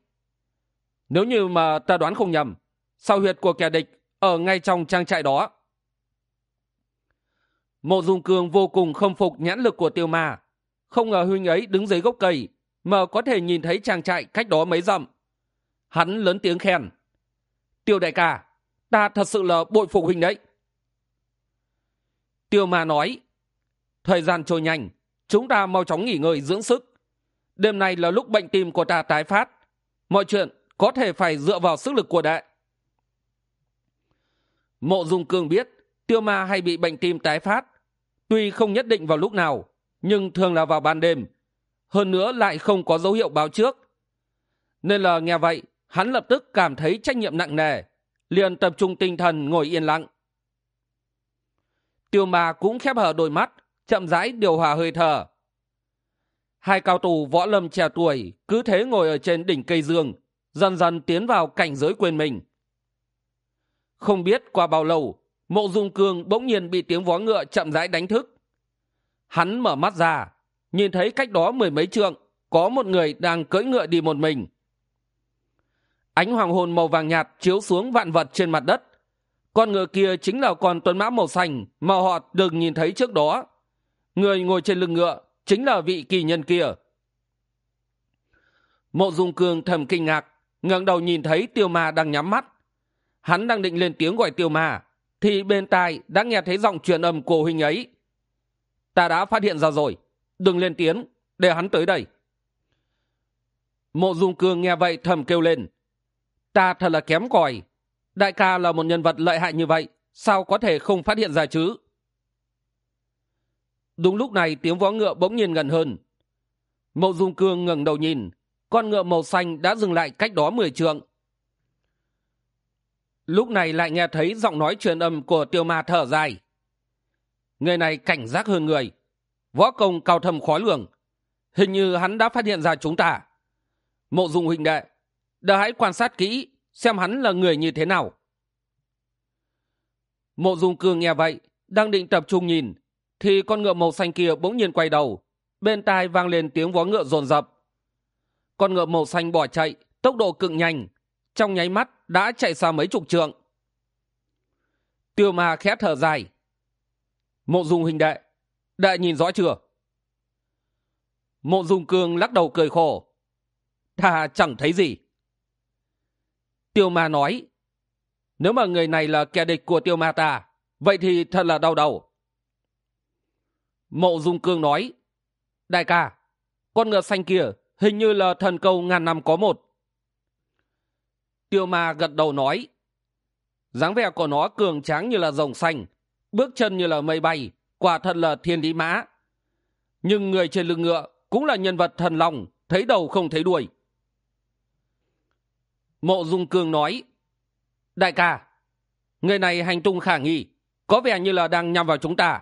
nếu như mà ta đoán không nhầm, sao huyệt của kẻ địch ở ngay trong trang trại đó? Mộ dung cường vô cùng không phục nhãn lực của tiêu ma. Không ngờ huynh ấy đứng dưới gốc cây mà có thể nhìn thấy trang trại cách đó mấy dặm. Hắn lớn tiếng khen tiêu đại ca, ta thật sự là bội phục huynh đấy. Tiêu ma nói, thời gian trôi nhanh, chúng ta mau chóng nghỉ ngơi dưỡng sức. Đêm nay là lúc bệnh tim của ta tái phát, mọi chuyện có thể phải dựa vào sức lực của đệ. Mộ dung cương biết tiêu ma hay bị bệnh tim tái phát, tuy không nhất định vào lúc nào, nhưng thường là vào ban đêm, hơn nữa lại không có dấu hiệu báo trước. Nên là nghe vậy hắn lập tức cảm thấy trách nhiệm nặng nề, liền tập trung tinh thần ngồi yên lặng. Tiêu ma cũng khép hở đôi mắt, chậm rãi điều hòa hơi thở. Hai cao tù võ lâm trẻ tuổi cứ thế ngồi ở trên đỉnh cây dương, dần dần tiến vào cảnh giới quên mình. Không biết qua bao lâu, mộ dung cương bỗng nhiên bị tiếng vó ngựa chậm rãi đánh thức. Hắn mở mắt ra, nhìn thấy cách đó mười mấy trượng, có một người đang cưỡi ngựa đi một mình ánh hoàng hôn màu vàng nhạt chiếu xuống vạn vật trên mặt đất. Con ngựa kia chính là con tuấn mã màu xanh mà họ đừng nhìn thấy trước đó. Người ngồi trên lưng ngựa chính là vị kỳ nhân kia. Mộ dung cương thầm kinh ngạc, ngẩng đầu nhìn thấy tiêu ma đang nhắm mắt. Hắn đang định lên tiếng gọi tiêu ma, thì bên tai đã nghe thấy giọng truyền âm của huynh ấy. Ta đã phát hiện ra rồi, đừng lên tiếng, để hắn tới đây. Mộ dung cương nghe vậy thầm kêu lên ta thật là kém còi đại ca là một nhân vật lợi hại như vậy, sao có thể không phát hiện ra chứ? Đúng lúc này, tiếng vó ngựa bỗng nhiên gần hơn. Mộ dung cương ngẩng đầu nhìn, con ngựa màu xanh đã dừng lại cách đó mười trượng. Lúc này lại nghe thấy giọng nói truyền âm của tiêu ma thở dài. Người này cảnh giác hơn người. Võ công cao thâm khó lường. Hình như hắn đã phát hiện ra chúng ta. Mộ dung huynh đệ đã hãy quan sát kỹ, xem hắn là người như thế nào. Mộ dung cương nghe vậy, đang định tập trung nhìn, thì con ngựa màu xanh kia bỗng nhiên quay đầu, bên tai vang lên tiếng vó ngựa rồn rập con ngựa màu xanh bỏ chạy, tốc độ cực nhanh, trong nháy mắt đã chạy xa mấy chục trượng. Tiêu ma khẽ thở dài. Mộ dung huynh đệ đệ nhìn rõ chưa? Mộ dung cương lắc đầu cười khổ. Ta chẳng thấy gì tiêu ma nói, nếu mà người này là kẻ địch của tiêu ma ta, vậy thì thật là đau đầu. Mộ dung cương nói, đại ca, con ngựa xanh kia hình như là thần câu ngàn năm có một. Tiêu ma gật đầu nói, dáng vẻ của nó cường tráng như là rồng xanh, bước chân như là mây bay, quả thật là thiên lý mã. Nhưng người trên lưng ngựa cũng là nhân vật thần lòng thấy đầu không thấy đuôi mộ dung cương nói, đại ca, người này hành tung khả nghi, có vẻ như là đang nhằm vào chúng ta.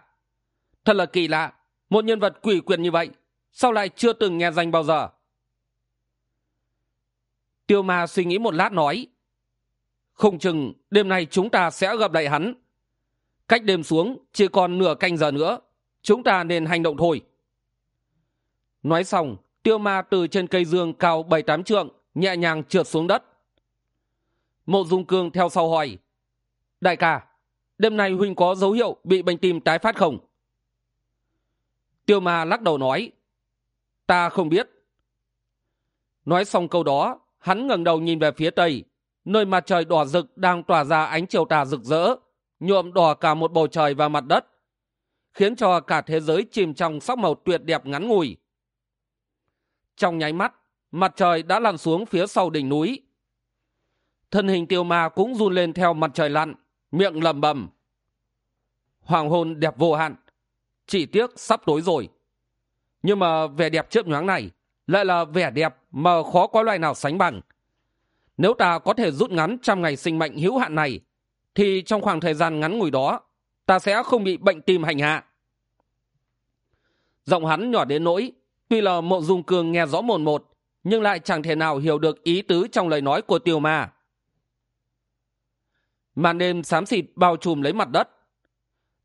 Thật là kỳ lạ, một nhân vật quỷ quyền như vậy, sao lại chưa từng nghe danh bao giờ? Tiêu ma suy nghĩ một lát nói, không chừng đêm nay chúng ta sẽ gặp lại hắn. Cách đêm xuống, chỉ còn nửa canh giờ nữa, chúng ta nên hành động thôi. Nói xong, tiêu ma từ trên cây dương cao bảy tám trượng nhẹ nhàng trượt xuống đất mộ dung cương theo sau hỏi. Đại ca, đêm nay huynh có dấu hiệu bị bệnh tim tái phát không? Tiêu ma lắc đầu nói. Ta không biết. Nói xong câu đó, hắn ngẩng đầu nhìn về phía tây. Nơi mặt trời đỏ rực đang tỏa ra ánh chiều tà rực rỡ, nhuộm đỏ cả một bầu trời và mặt đất, khiến cho cả thế giới chìm trong sắc màu tuyệt đẹp ngắn ngủi. Trong nháy mắt, mặt trời đã lặn xuống phía sau đỉnh núi thân hình tiêu ma cũng run lên theo mặt trời lặn, miệng lầm bầm hoàng hôn đẹp vô hạn, chỉ tiếc sắp tối rồi. Nhưng mà vẻ đẹp chớp nhoáng này lại là vẻ đẹp mà khó có loài nào sánh bằng. Nếu ta có thể rút ngắn trăm ngày sinh mệnh hữu hạn này, thì trong khoảng thời gian ngắn ngủi đó, ta sẽ không bị bệnh tim hành hạ. Giọng hắn nhỏ đến nỗi, tuy là mộ dung cường nghe rõ mồn một, nhưng lại chẳng thể nào hiểu được ý tứ trong lời nói của tiêu ma màn đêm xám xịt bao trùm lấy mặt đất.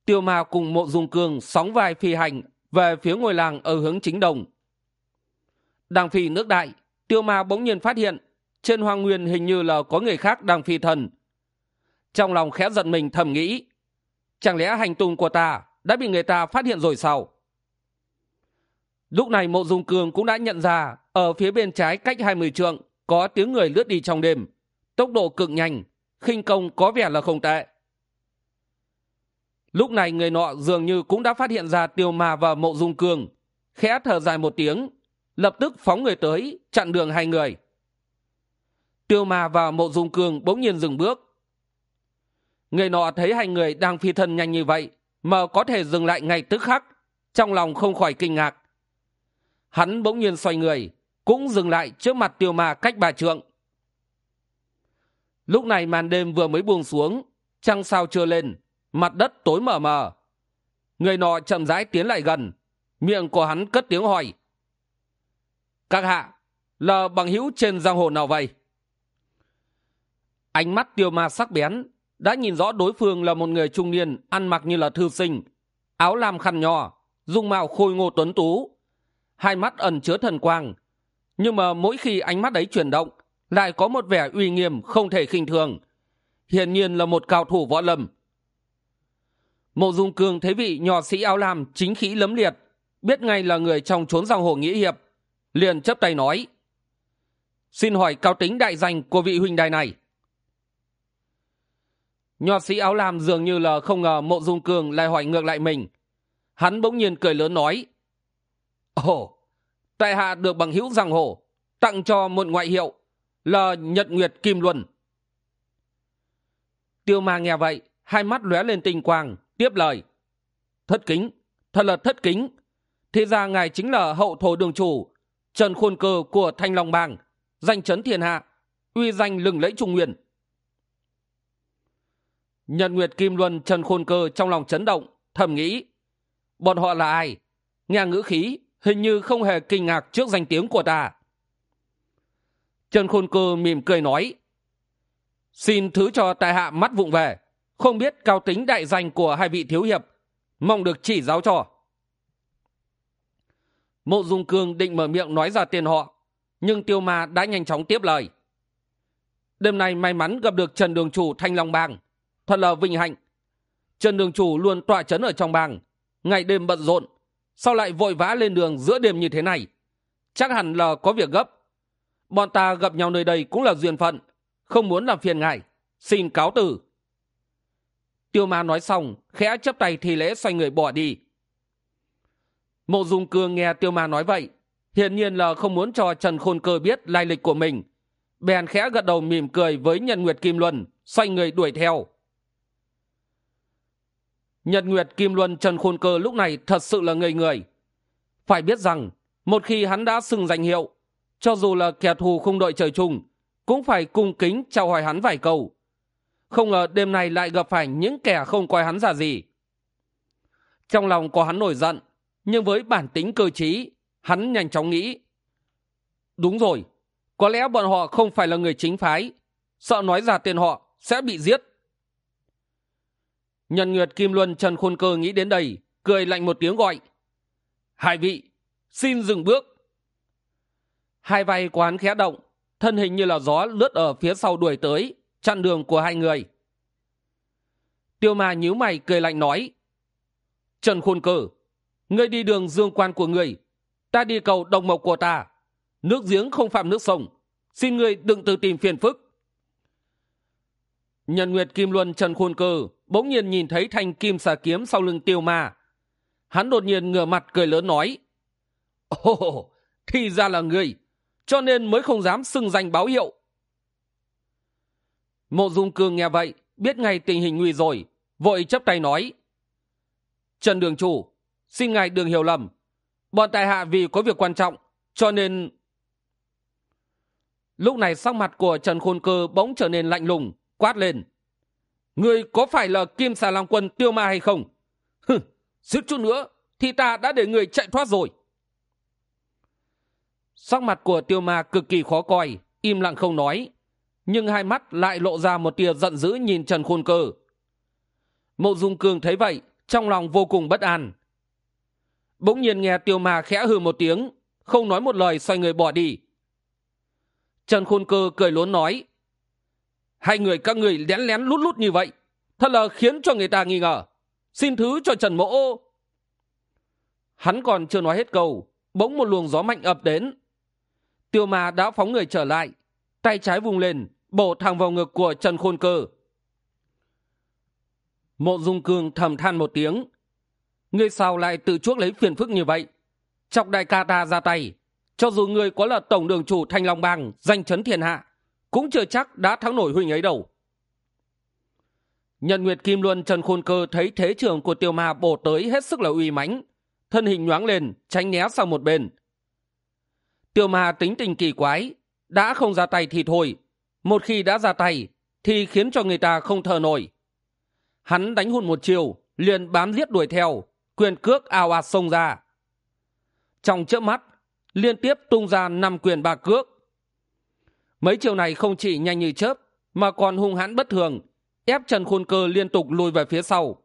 Tiêu ma cùng mộ dung cương sóng vai phi hành về phía ngôi làng ở hướng chính đồng. Đang phi nước đại, tiêu ma bỗng nhiên phát hiện trên hoàng nguyên hình như là có người khác đang phi thần. Trong lòng khẽ giận mình thầm nghĩ, chẳng lẽ hành tung của ta đã bị người ta phát hiện rồi sao? Lúc này mộ dung Cường cũng đã nhận ra ở phía bên trái cách hai mươi trượng có tiếng người lướt đi trong đêm, tốc độ cực nhanh khinh công có vẻ là không tệ. Lúc này người nọ dường như cũng đã phát hiện ra tiêu ma và mộ dung cương, khẽ thở dài một tiếng, lập tức phóng người tới, chặn đường hai người. Tiêu ma và mộ dung cương bỗng nhiên dừng bước. Người nọ thấy hai người đang phi thân nhanh như vậy, mà có thể dừng lại ngay tức khắc, trong lòng không khỏi kinh ngạc. Hắn bỗng nhiên xoay người, cũng dừng lại trước mặt tiêu ma cách bà trượng lúc này màn đêm vừa mới buông xuống trăng sao chưa lên mặt đất tối mờ mờ. Người nọ chậm rãi tiến lại gần miệng của hắn cất tiếng hỏi. Các hạ là bằng hữu trên giang hồ nào vậy? Ánh mắt tiêu ma sắc bén đã nhìn rõ đối phương là một người trung niên ăn mặc như là thư sinh áo lam khăn nhỏ, dung mạo khôi ngô tuấn tú. Hai mắt ẩn chứa thần quang nhưng mà mỗi khi ánh mắt ấy chuyển động lại có một vẻ uy nghiêm không thể khinh thường. Hiển nhiên là một cao thủ võ lâm. Mộ dung cương thấy vị nho sĩ áo lam chính khí lấm liệt, biết ngay là người trong trốn giang hồ nghĩa hiệp, liền chấp tay nói, xin hỏi cao tính đại danh của vị huynh đài này. Nho sĩ áo lam dường như là không ngờ mộ dung cương lại hỏi ngược lại mình. Hắn bỗng nhiên cười lớn nói, ồ, tại hạ được bằng hữu giang hồ, tặng cho một ngoại hiệu là nhật nguyệt kim luân. Tiêu ma nghe vậy, hai mắt lóe lên tinh quang, tiếp lời. Thất kính, thật là thất kính. Thì ra ngài chính là hậu thổ đường chủ, trần khôn cơ của thanh long bang danh chấn thiên hạ, uy danh lừng lẫy trung nguyên. Nhật nguyệt kim luân, trần khôn cơ trong lòng chấn động, thầm nghĩ, bọn họ là ai? Nghe ngữ khí, hình như không hề kinh ngạc trước danh tiếng của ta trần khôn cơ mỉm cười nói, xin thứ cho tài hạ mắt vụng về. Không biết cao tính đại danh của hai vị thiếu hiệp, mong được chỉ giáo cho. Mộ dung cương định mở miệng nói ra tiền họ, nhưng tiêu ma đã nhanh chóng tiếp lời. Đêm nay may mắn gặp được trần đường chủ thanh long bang. Thật là vinh hạnh. Trần đường chủ luôn tọa chấn ở trong bang. Ngày đêm bận rộn, sao lại vội vã lên đường giữa đêm như thế này? Chắc hẳn là có việc gấp bọn ta gặp nhau nơi đây cũng là duyên phận, không muốn làm phiền ngài. Xin cáo từ. Tiêu ma nói xong, khẽ chấp tay thì lễ xoay người bỏ đi. Mộ dung cương nghe tiêu ma nói vậy, hiển nhiên là không muốn cho trần khôn cơ biết lai lịch của mình. Bèn khẽ gật đầu mỉm cười với nhân nguyệt kim luân, xoay người đuổi theo. Nhật nguyệt kim luân, trần khôn cơ lúc này thật sự là ngây người. Phải biết rằng, một khi hắn đã xưng danh hiệu cho dù là kẻ thù không đội trời chung, cũng phải cung kính chào hỏi hắn vài câu. Không ngờ đêm nay lại gặp phải những kẻ không coi hắn ra gì. Trong lòng có hắn nổi giận, nhưng với bản tính cơ t hắn nhanh chóng nghĩ, đúng rồi, có lẽ bọn họ không phải là người chính phái, sợ nói ra tên họ sẽ bị giết. Nhân nguyệt kim luân trần khôn cơ nghĩ đến đây, cười lạnh một tiếng gọi, hai vị, xin dừng bước hai vai quán khẽ động, thân hình như là gió lướt ở phía sau đuổi tới, chặn đường của hai người. Tiêu ma nhíu mày cười lạnh nói, trần khôn cử ngươi đi đường dương quan của người ta đi cầu đồng mộc của ta. Nước giếng không phạm nước sông, xin ngươi đừng tự tìm phiền phức. Nhân nguyệt kim luân, trần khôn cử bỗng nhiên nhìn thấy thanh kim xà kiếm sau lưng tiêu ma. Hắn đột nhiên ngửa mặt cười lớn nói, ồ, thì ra là ngươi cho nên mới không dám xưng danh báo hiệu. Mộ dung cương nghe vậy, biết ngay tình hình nguy rồi, vội chấp tay nói, trần đường chủ, xin ngài đường hiểu lầm. Bọn tài hạ vì có việc quan trọng, cho nên lúc này sắc mặt của trần khôn cơ bỗng trở nên lạnh lùng, quát lên người có phải là kim xà long quân tiêu ma hay không? Hừ suýt chút nữa thì ta đã để người chạy thoát rồi sắc mặt của tiêu ma cực kỳ khó coi, im lặng không nói. Nhưng hai mắt lại lộ ra một tia giận dữ nhìn trần khôn cơ. Mộ dung cường thấy vậy, trong lòng vô cùng bất an. Bỗng nhiên nghe tiêu ma khẽ hừ một tiếng, không nói một lời xoay người bỏ đi. Trần khôn cơ cười lốn nói, hai người các người lén lén lút lút như vậy, thật là khiến cho người ta nghi ngờ. Xin thứ cho trần mỗ. Hắn còn chưa nói hết câu, bỗng một luồng gió mạnh ập đến tiêu ma đã phóng người trở lại. Tay trái vùng lên bổ thẳng vào ngực của trần khôn cơ. Mộ dung cương thầm than một tiếng. Ngươi sao lại tự chuốc lấy phiền phức như vậy? Chọc đại ca ta ra tay. Cho dù ngươi có là tổng đường chủ thanh long bang danh chấn thiên hạ cũng chưa chắc đã thắng nổi huynh ấy đâu. Nhận Nguyệt Kim Luân Trần Khôn Cơ thấy thế trường của tiêu ma bổ tới hết sức là uy mãnh, thân hình nhoáng lên, tránh né sang một bên. Tiêu ma tính tình kỳ quái, đã không ra tay thì thôi, một khi đã ra tay thì khiến cho người ta không thở nổi. Hắn đánh hụt một chiều, liền bám giết đuổi theo, quyền cước ào ạt xông ra. Trong chớp mắt, liên tiếp tung ra năm quyền ba cước. Mấy chiều này không chỉ nhanh như chớp, mà còn hung hãn bất thường, ép Trần Khôn Cơ liên tục lùi về phía sau.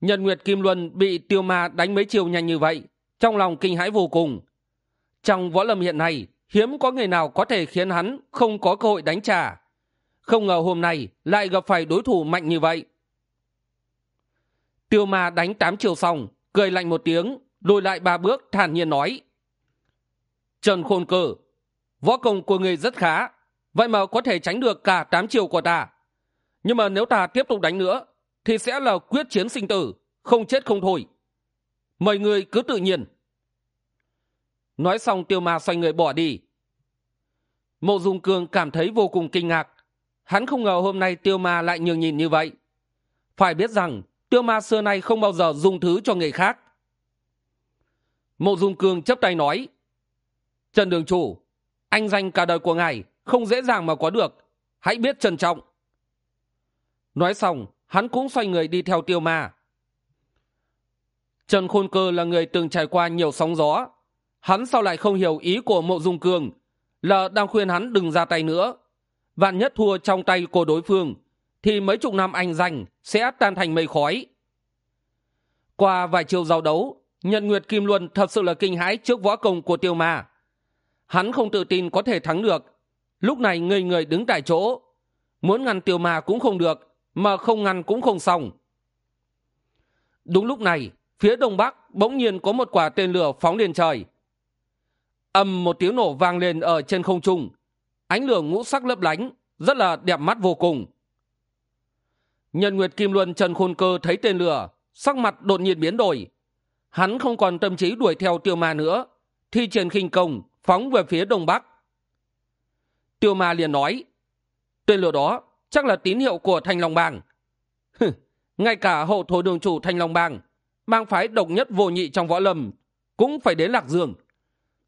Nhân Nguyệt Kim Luân bị tiêu ma đánh mấy chiều nhanh như vậy, trong lòng kinh hãi vô cùng. Trong võ lâm hiện nay, hiếm có người nào có thể khiến hắn không có cơ hội đánh trả. Không ngờ hôm nay lại gặp phải đối thủ mạnh như vậy. Tiêu ma đánh tám chiều xong, cười lạnh một tiếng, lùi lại ba bước thản nhiên nói. Trần Khôn Cơ, võ công của người rất khá, vậy mà có thể tránh được cả tám chiều của ta. Nhưng mà nếu ta tiếp tục đánh nữa, thì sẽ là quyết chiến sinh tử, không chết không thôi. Mời người cứ tự nhiên. Nói xong tiêu ma xoay người bỏ đi. Mộ Dung Cương cảm thấy vô cùng kinh ngạc. Hắn không ngờ hôm nay tiêu ma lại nhường nhìn như vậy. Phải biết rằng tiêu ma xưa nay không bao giờ dùng thứ cho người khác. Mộ Dung Cương chấp tay nói. Trần Đường Chủ, anh danh cả đời của ngài không dễ dàng mà có được. Hãy biết trân trọng. Nói xong, hắn cũng xoay người đi theo tiêu ma. Trần Khôn Cơ là người từng trải qua nhiều sóng gió. Hắn sao lại không hiểu ý của mộ dung cường là đang khuyên hắn đừng ra tay nữa. Vạn nhất thua trong tay của đối phương thì mấy chục năm anh giành sẽ tan thành mây khói. Qua vài chiều giao đấu, nhật Nguyệt Kim Luân thật sự là kinh hãi trước võ công của tiêu ma. Hắn không tự tin có thể thắng được. Lúc này người người đứng tại chỗ. Muốn ngăn tiêu ma cũng không được, mà không ngăn cũng không xong. Đúng lúc này, phía đông bắc bỗng nhiên có một quả tên lửa phóng lên trời. Âm một tiếng nổ vang lên ở trên không trung. Ánh lửa ngũ sắc lấp lánh, rất là đẹp mắt vô cùng. Nhân Nguyệt Kim Luân Trần Khôn Cơ thấy tên lửa, sắc mặt đột nhiên biến đổi. Hắn không còn tâm trí đuổi theo tiêu ma nữa, thi triển khinh công, phóng về phía đông bắc. Tiêu ma liền nói, tên lửa đó chắc là tín hiệu của Thanh Long Bang. ngay cả hậu thổ đường chủ Thanh Long Bang, mang phái độc nhất vô nhị trong võ lâm, cũng phải đến Lạc Dương.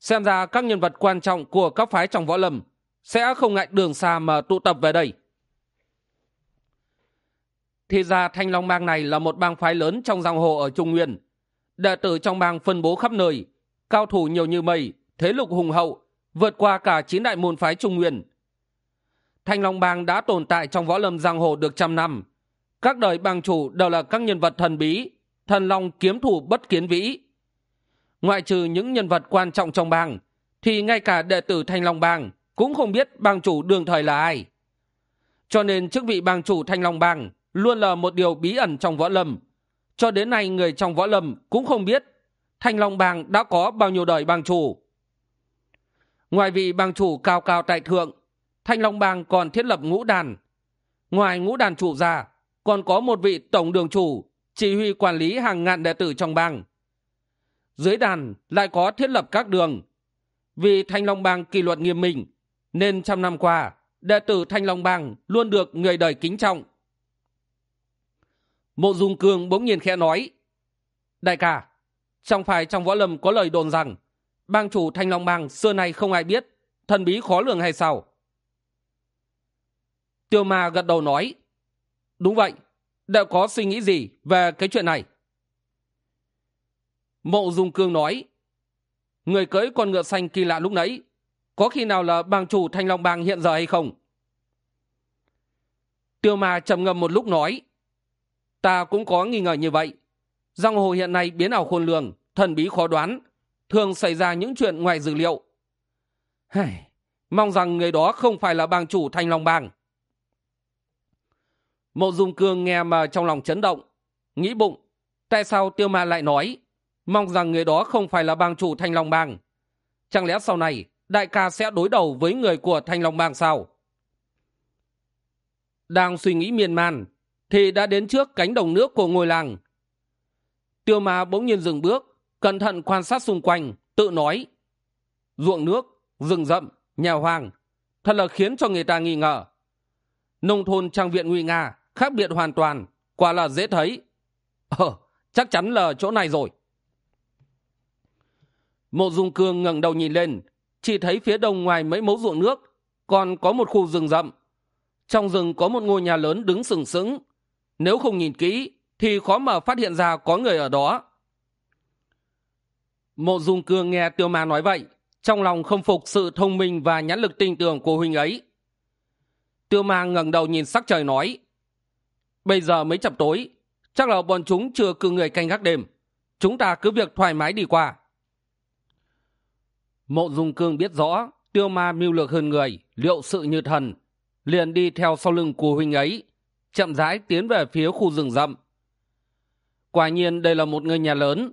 Xem ra các nhân vật quan trọng của các phái trong võ lâm sẽ không ngại đường xa mà tụ tập về đây. Thì ra Thanh Long Bang này là một bang phái lớn trong giang hồ ở Trung Nguyên. Đệ tử trong bang phân bố khắp nơi, cao thủ nhiều như mây, thế lực hùng hậu, vượt qua cả chín đại môn phái Trung Nguyên. Thanh Long Bang đã tồn tại trong võ lâm giang hồ được trăm năm. Các đời bang chủ đều là các nhân vật thần bí, thần long kiếm thủ bất kiến vĩ. Ngoại trừ những nhân vật quan trọng trong bang, thì ngay cả đệ tử Thanh Long Bang cũng không biết bang chủ đương thời là ai. Cho nên chức vị bang chủ Thanh Long Bang luôn là một điều bí ẩn trong võ lâm. Cho đến nay người trong võ lâm cũng không biết Thanh Long Bang đã có bao nhiêu đời bang chủ. Ngoài vị bang chủ cao cao tại thượng, Thanh Long Bang còn thiết lập ngũ đàn. Ngoài ngũ đàn chủ ra, còn có một vị tổng đường chủ chỉ huy quản lý hàng ngàn đệ tử trong bang. Dưới đàn lại có thiết lập các đường. Vì Thanh Long Bang kỷ luật nghiêm minh, nên trăm năm qua, đệ tử Thanh Long Bang luôn được người đời kính trọng. Mộ Dung Cương bỗng nhiên khẽ nói, Đại ca, trong phải trong võ lâm có lời đồn rằng, bang chủ Thanh Long Bang xưa nay không ai biết, thần bí khó lường hay sao? Tiêu ma gật đầu nói, Đúng vậy, đã có suy nghĩ gì về cái chuyện này? Mộ Dung Cương nói, Người cưỡi con ngựa xanh kỳ lạ lúc nãy, có khi nào là bang chủ Thanh Long Bang hiện giờ hay không? Tiêu ma trầm ngâm một lúc nói, Ta cũng có nghi ngờ như vậy. Giang hồ hiện nay biến ảo khôn lường, thần bí khó đoán, thường xảy ra những chuyện ngoài dữ liệu. Hài, mong rằng người đó không phải là bang chủ Thanh Long Bang. Mộ Dung Cương nghe mà trong lòng chấn động, nghĩ bụng, tại sao Tiêu Ma lại nói, mong rằng người đó không phải là bang chủ Thanh Long Bang. Chẳng lẽ sau này đại ca sẽ đối đầu với người của Thanh Long Bang sao? Đang suy nghĩ miên man, thì đã đến trước cánh đồng nước của ngôi làng. Tiêu Ma bỗng nhiên dừng bước, cẩn thận quan sát xung quanh, tự nói. Ruộng nước, rừng rậm, nhà hoang, thật là khiến cho người ta nghi ngờ. Nông thôn trang viện nguy nga, khác biệt hoàn toàn quả là dễ thấy ờ chắc chắn là chỗ này rồi mộ dung cương ngẩng đầu nhìn lên, chỉ thấy phía đông ngoài mấy mẫu ruộng nước, còn có một khu rừng rậm. Trong rừng có một ngôi nhà lớn đứng sừng sững. Nếu không nhìn kỹ, thì khó mà phát hiện ra có người ở đó. Mộ dung cương nghe tiêu ma nói vậy, trong lòng không phục sự thông minh và nhãn lực tin tưởng của huynh ấy. Tiêu ma ngẩng đầu nhìn sắc trời nói, bây giờ mới chập tối, chắc là bọn chúng chưa cử người canh gác đêm. Chúng ta cứ việc thoải mái đi qua mộ dung cương biết rõ, tiêu ma mưu lược hơn người, liệu sự như thần liền đi theo sau lưng của huynh ấy, chậm rãi tiến về phía khu rừng rậm. Quả nhiên đây là một ngôi nhà lớn,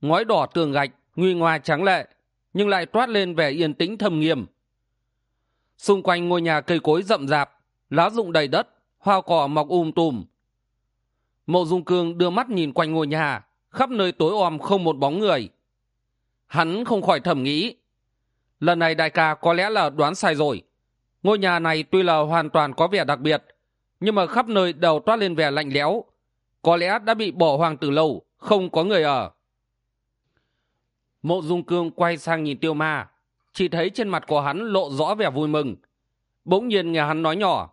ngói đỏ tường gạch, nguy ngoa trắng lệ, nhưng lại toát lên vẻ yên tĩnh thâm nghiêm. Xung quanh ngôi nhà cây cối rậm rạp, lá rụng đầy đất, hoa cỏ mọc um tùm. Mộ dung cương đưa mắt nhìn quanh ngôi nhà, khắp nơi tối om không một bóng người. Hắn không khỏi thầm nghĩ lần này đại ca có lẽ là đoán sai rồi. Ngôi nhà này tuy là hoàn toàn có vẻ đặc biệt, nhưng mà khắp nơi đều toát lên vẻ lạnh lẽo. Có lẽ đã bị bỏ hoàng từ lâu, không có người ở. Mộ dung cương quay sang nhìn tiêu ma. Chỉ thấy trên mặt của hắn lộ rõ vẻ vui mừng. Bỗng nhiên nghe hắn nói nhỏ,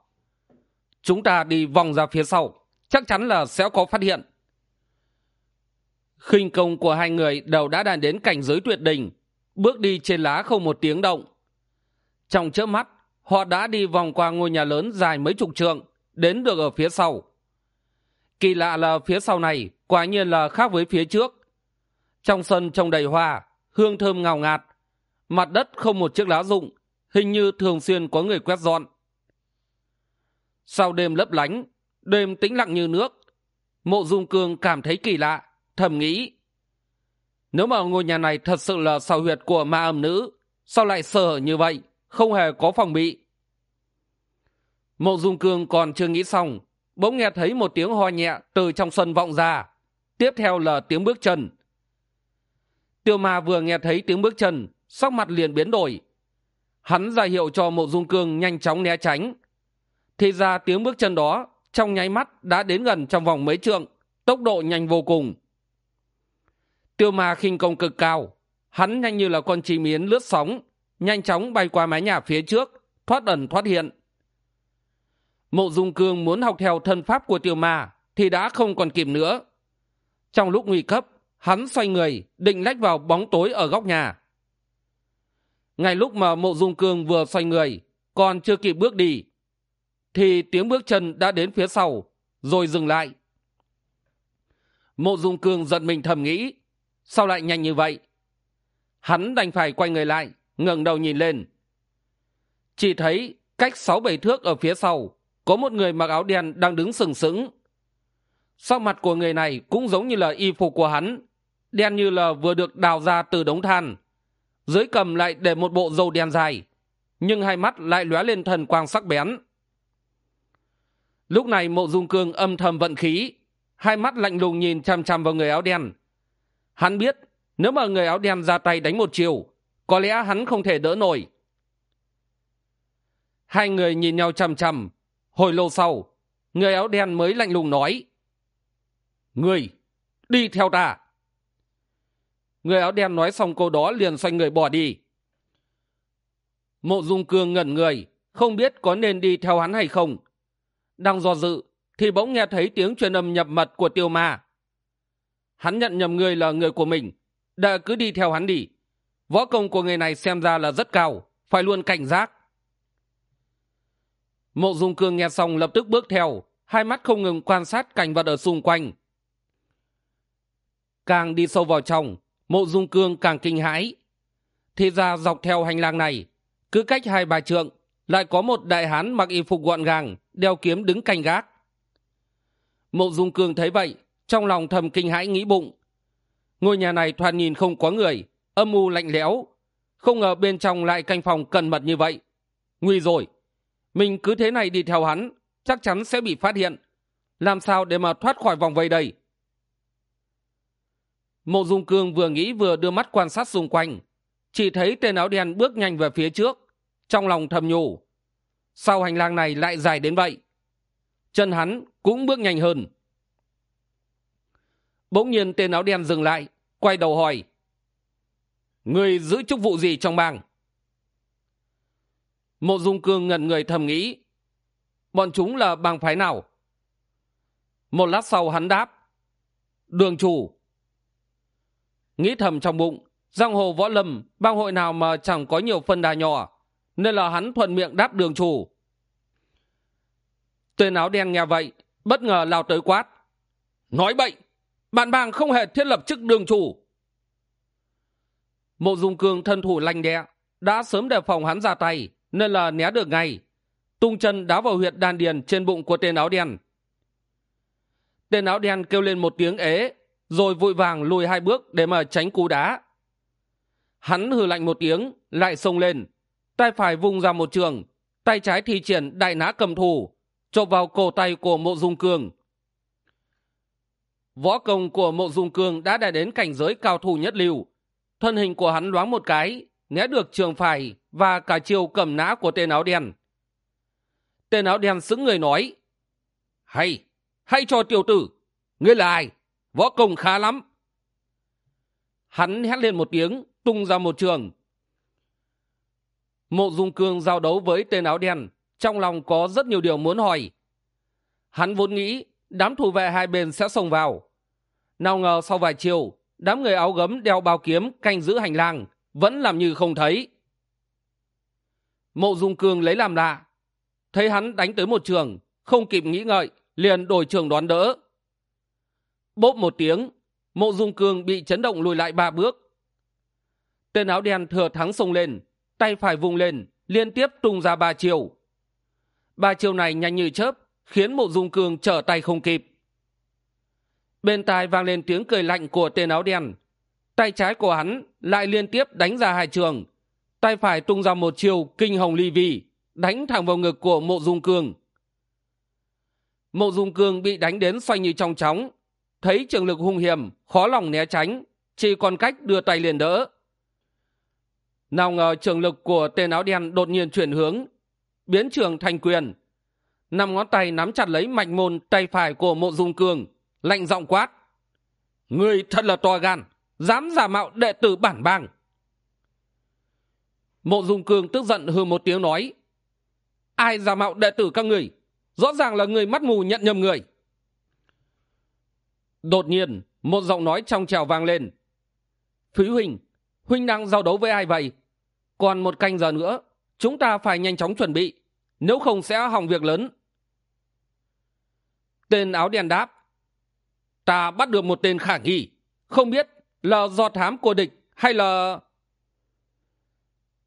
chúng ta đi vòng ra phía sau, chắc chắn là sẽ có phát hiện. Khinh công của hai người đều đã đạt đến cảnh giới tuyệt đỉnh bước đi trên lá không một tiếng động. Trong chớp mắt, họ đã đi vòng qua ngôi nhà lớn dài mấy chục trượng, đến được ở phía sau. Kỳ lạ là phía sau này quả nhiên là khác với phía trước. Trong sân trồng đầy hoa, hương thơm ngào ngạt, mặt đất không một chiếc lá rụng, hình như thường xuyên có người quét dọn. Sau đêm lấp lánh, đêm tĩnh lặng như nước, mộ dung cương cảm thấy kỳ lạ, thầm nghĩ nếu mà ngôi nhà này thật sự là sao huyệt của ma âm nữ, sao lại sờ như vậy? Không hề có phòng bị. Mộ dung cương còn chưa nghĩ xong, bỗng nghe thấy một tiếng ho nhẹ từ trong sân vọng ra. Tiếp theo là tiếng bước chân. Tiêu ma vừa nghe thấy tiếng bước chân, sắc mặt liền biến đổi. Hắn ra hiệu cho mộ dung cương nhanh chóng né tránh. Thì ra tiếng bước chân đó trong nháy mắt đã đến gần trong vòng mấy trượng, tốc độ nhanh vô cùng tiêu ma khinh công cực cao. Hắn nhanh như là con chim yến lướt sóng, nhanh chóng bay qua mái nhà phía trước, thoát ẩn thoát hiện. Mộ dung cương muốn học theo thân pháp của tiêu ma thì đã không còn kịp nữa. Trong lúc nguy cấp, hắn xoay người, định lách vào bóng tối ở góc nhà. Ngay lúc mà mộ dung cương vừa xoay người, còn chưa kịp bước đi, thì tiếng bước chân đã đến phía sau, rồi dừng lại. Mộ dung cương giận mình thầm nghĩ sao lại nhanh như vậy? Hắn đành phải quay người lại, ngẩng đầu nhìn lên. Chỉ thấy cách sáu bảy thước ở phía sau, có một người mặc áo đen đang đứng sừng sững. Sau mặt của người này cũng giống như là y phục của hắn, đen như là vừa được đào ra từ đống than. Dưới cầm lại để một bộ dầu đen dài, nhưng hai mắt lại lóe lên thần quang sắc bén. Lúc này mộ dung cương âm thầm vận khí, hai mắt lạnh lùng nhìn chằm chằm vào người áo đen hắn biết, nếu mà người áo đen ra tay đánh một chiều, có lẽ hắn không thể đỡ nổi. Hai người nhìn nhau chằm chằm hồi lâu sau, người áo đen mới lạnh lùng nói người đi theo ta. Người áo đen nói xong câu đó liền xoay người bỏ đi. Mộ dung cương ngẩn người, không biết có nên đi theo hắn hay không. Đang do dự thì bỗng nghe thấy tiếng truyền âm nhập mật của tiêu ma hắn nhận nhầm người là người của mình. Đã cứ đi theo hắn đi. Võ công của người này xem ra là rất cao, phải luôn cảnh giác. Mộ dung cương nghe xong lập tức bước theo, hai mắt không ngừng quan sát cảnh vật ở xung quanh. Càng đi sâu vào trong, mộ dung cương càng kinh hãi. Thì ra dọc theo hành lang này, cứ cách hai bà trượng, lại có một đại hán mặc y phục gọn gàng, đeo kiếm đứng canh gác. Mộ dung cương thấy vậy trong lòng thầm kinh hãi nghĩ bụng. Ngôi nhà này thoạt nhìn không có người, âm u lạnh lẽo. Không ngờ bên trong lại canh phòng cẩn mật như vậy. Nguy rồi. Mình cứ thế này đi theo hắn, chắc chắn sẽ bị phát hiện. Làm sao để mà thoát khỏi vòng vây đây? Mộ dung cương vừa nghĩ vừa đưa mắt quan sát xung quanh. Chỉ thấy tên áo đen bước nhanh về phía trước, trong lòng thầm nhủ. Sau hành lang này lại dài đến vậy? Chân hắn cũng bước nhanh hơn bỗng nhiên tên áo đen dừng lại, quay đầu hỏi, người giữ chức vụ gì trong bang? Mộ dung cương ngẩn người thầm nghĩ, bọn chúng là bang phái nào? Một lát sau hắn đáp, đường chủ. Nghĩ thầm trong bụng, giang hồ võ lâm, bang hội nào mà chẳng có nhiều phân đà nhỏ, nên là hắn thuận miệng đáp đường chủ. Tên áo đen nghe vậy, bất ngờ lao tới quát, nói bậy bạn bàng không hề thiết lập chức đường chủ. Mộ dung cương thân thủ lanh đẹ đã sớm đề phòng hắn ra tay, nên là né được ngay. Tung chân đá vào huyệt đan điền trên bụng của tên áo đen. Tên áo đen kêu lên một tiếng ế, rồi vội vàng lùi hai bước để mà tránh cú đá. Hắn hừ lạnh một tiếng, lại xông lên. Tay phải vung ra một trường, tay trái thi triển đại nã cầm thủ chộp vào cổ tay của mộ dung cương võ công của mộ dung cương đã đạt đến cảnh giới cao thủ nhất lưu. Thân hình của hắn loáng một cái, né được trường phải và cả chiều cầm nã của tên áo đen. Tên áo đen xứng người nói, hay hay cho tiểu tử, ngươi là ai? Võ công khá lắm. Hắn hét lên một tiếng, tung ra một trường. Mộ dung cương giao đấu với tên áo đen, trong lòng có rất nhiều điều muốn hỏi. Hắn vốn nghĩ đám thủ vệ hai bên sẽ xông vào nào ngờ sau vài chiều, đám người áo gấm đeo bao kiếm canh giữ hành lang, vẫn làm như không thấy. Mộ dung cương lấy làm lạ. Thấy hắn đánh tới một trường, không kịp nghĩ ngợi, liền đổi trường đoán đỡ. Bốp một tiếng, mộ dung cương bị chấn động lùi lại ba bước. Tên áo đen thừa thắng xông lên, tay phải vung lên, liên tiếp tung ra ba chiều. Ba chiều này nhanh như chớp, khiến mộ dung cương trở tay không kịp bên tai vang lên tiếng cười lạnh của tên áo đen. Tay trái của hắn lại liên tiếp đánh ra hai trường. Tay phải tung ra một chiều kinh hồng ly vi, đánh thẳng vào ngực của mộ dung cương. Mộ dung cương bị đánh đến xoay như trong chóng. Thấy trường lực hung hiểm, khó lòng né tránh, chỉ còn cách đưa tay liền đỡ. Nào ngờ trường lực của tên áo đen đột nhiên chuyển hướng, biến trường thành quyền. Năm ngón tay nắm chặt lấy mạch môn tay phải của mộ dung cương lạnh giọng quát. Người thật là to gan, dám giả mạo đệ tử bản bang. Mộ dung cương tức giận hư một tiếng nói. Ai giả mạo đệ tử các người rõ ràng là người mắt mù nhận nhầm người. Đột nhiên, một giọng nói trong trèo vang lên. Phí huynh huynh đang giao đấu với ai vậy? Còn một canh giờ nữa, chúng ta phải nhanh chóng chuẩn bị, nếu không sẽ hỏng việc lớn. Tên áo đen đáp ta bắt được một tên khả nghi. Không biết là do thám của địch hay là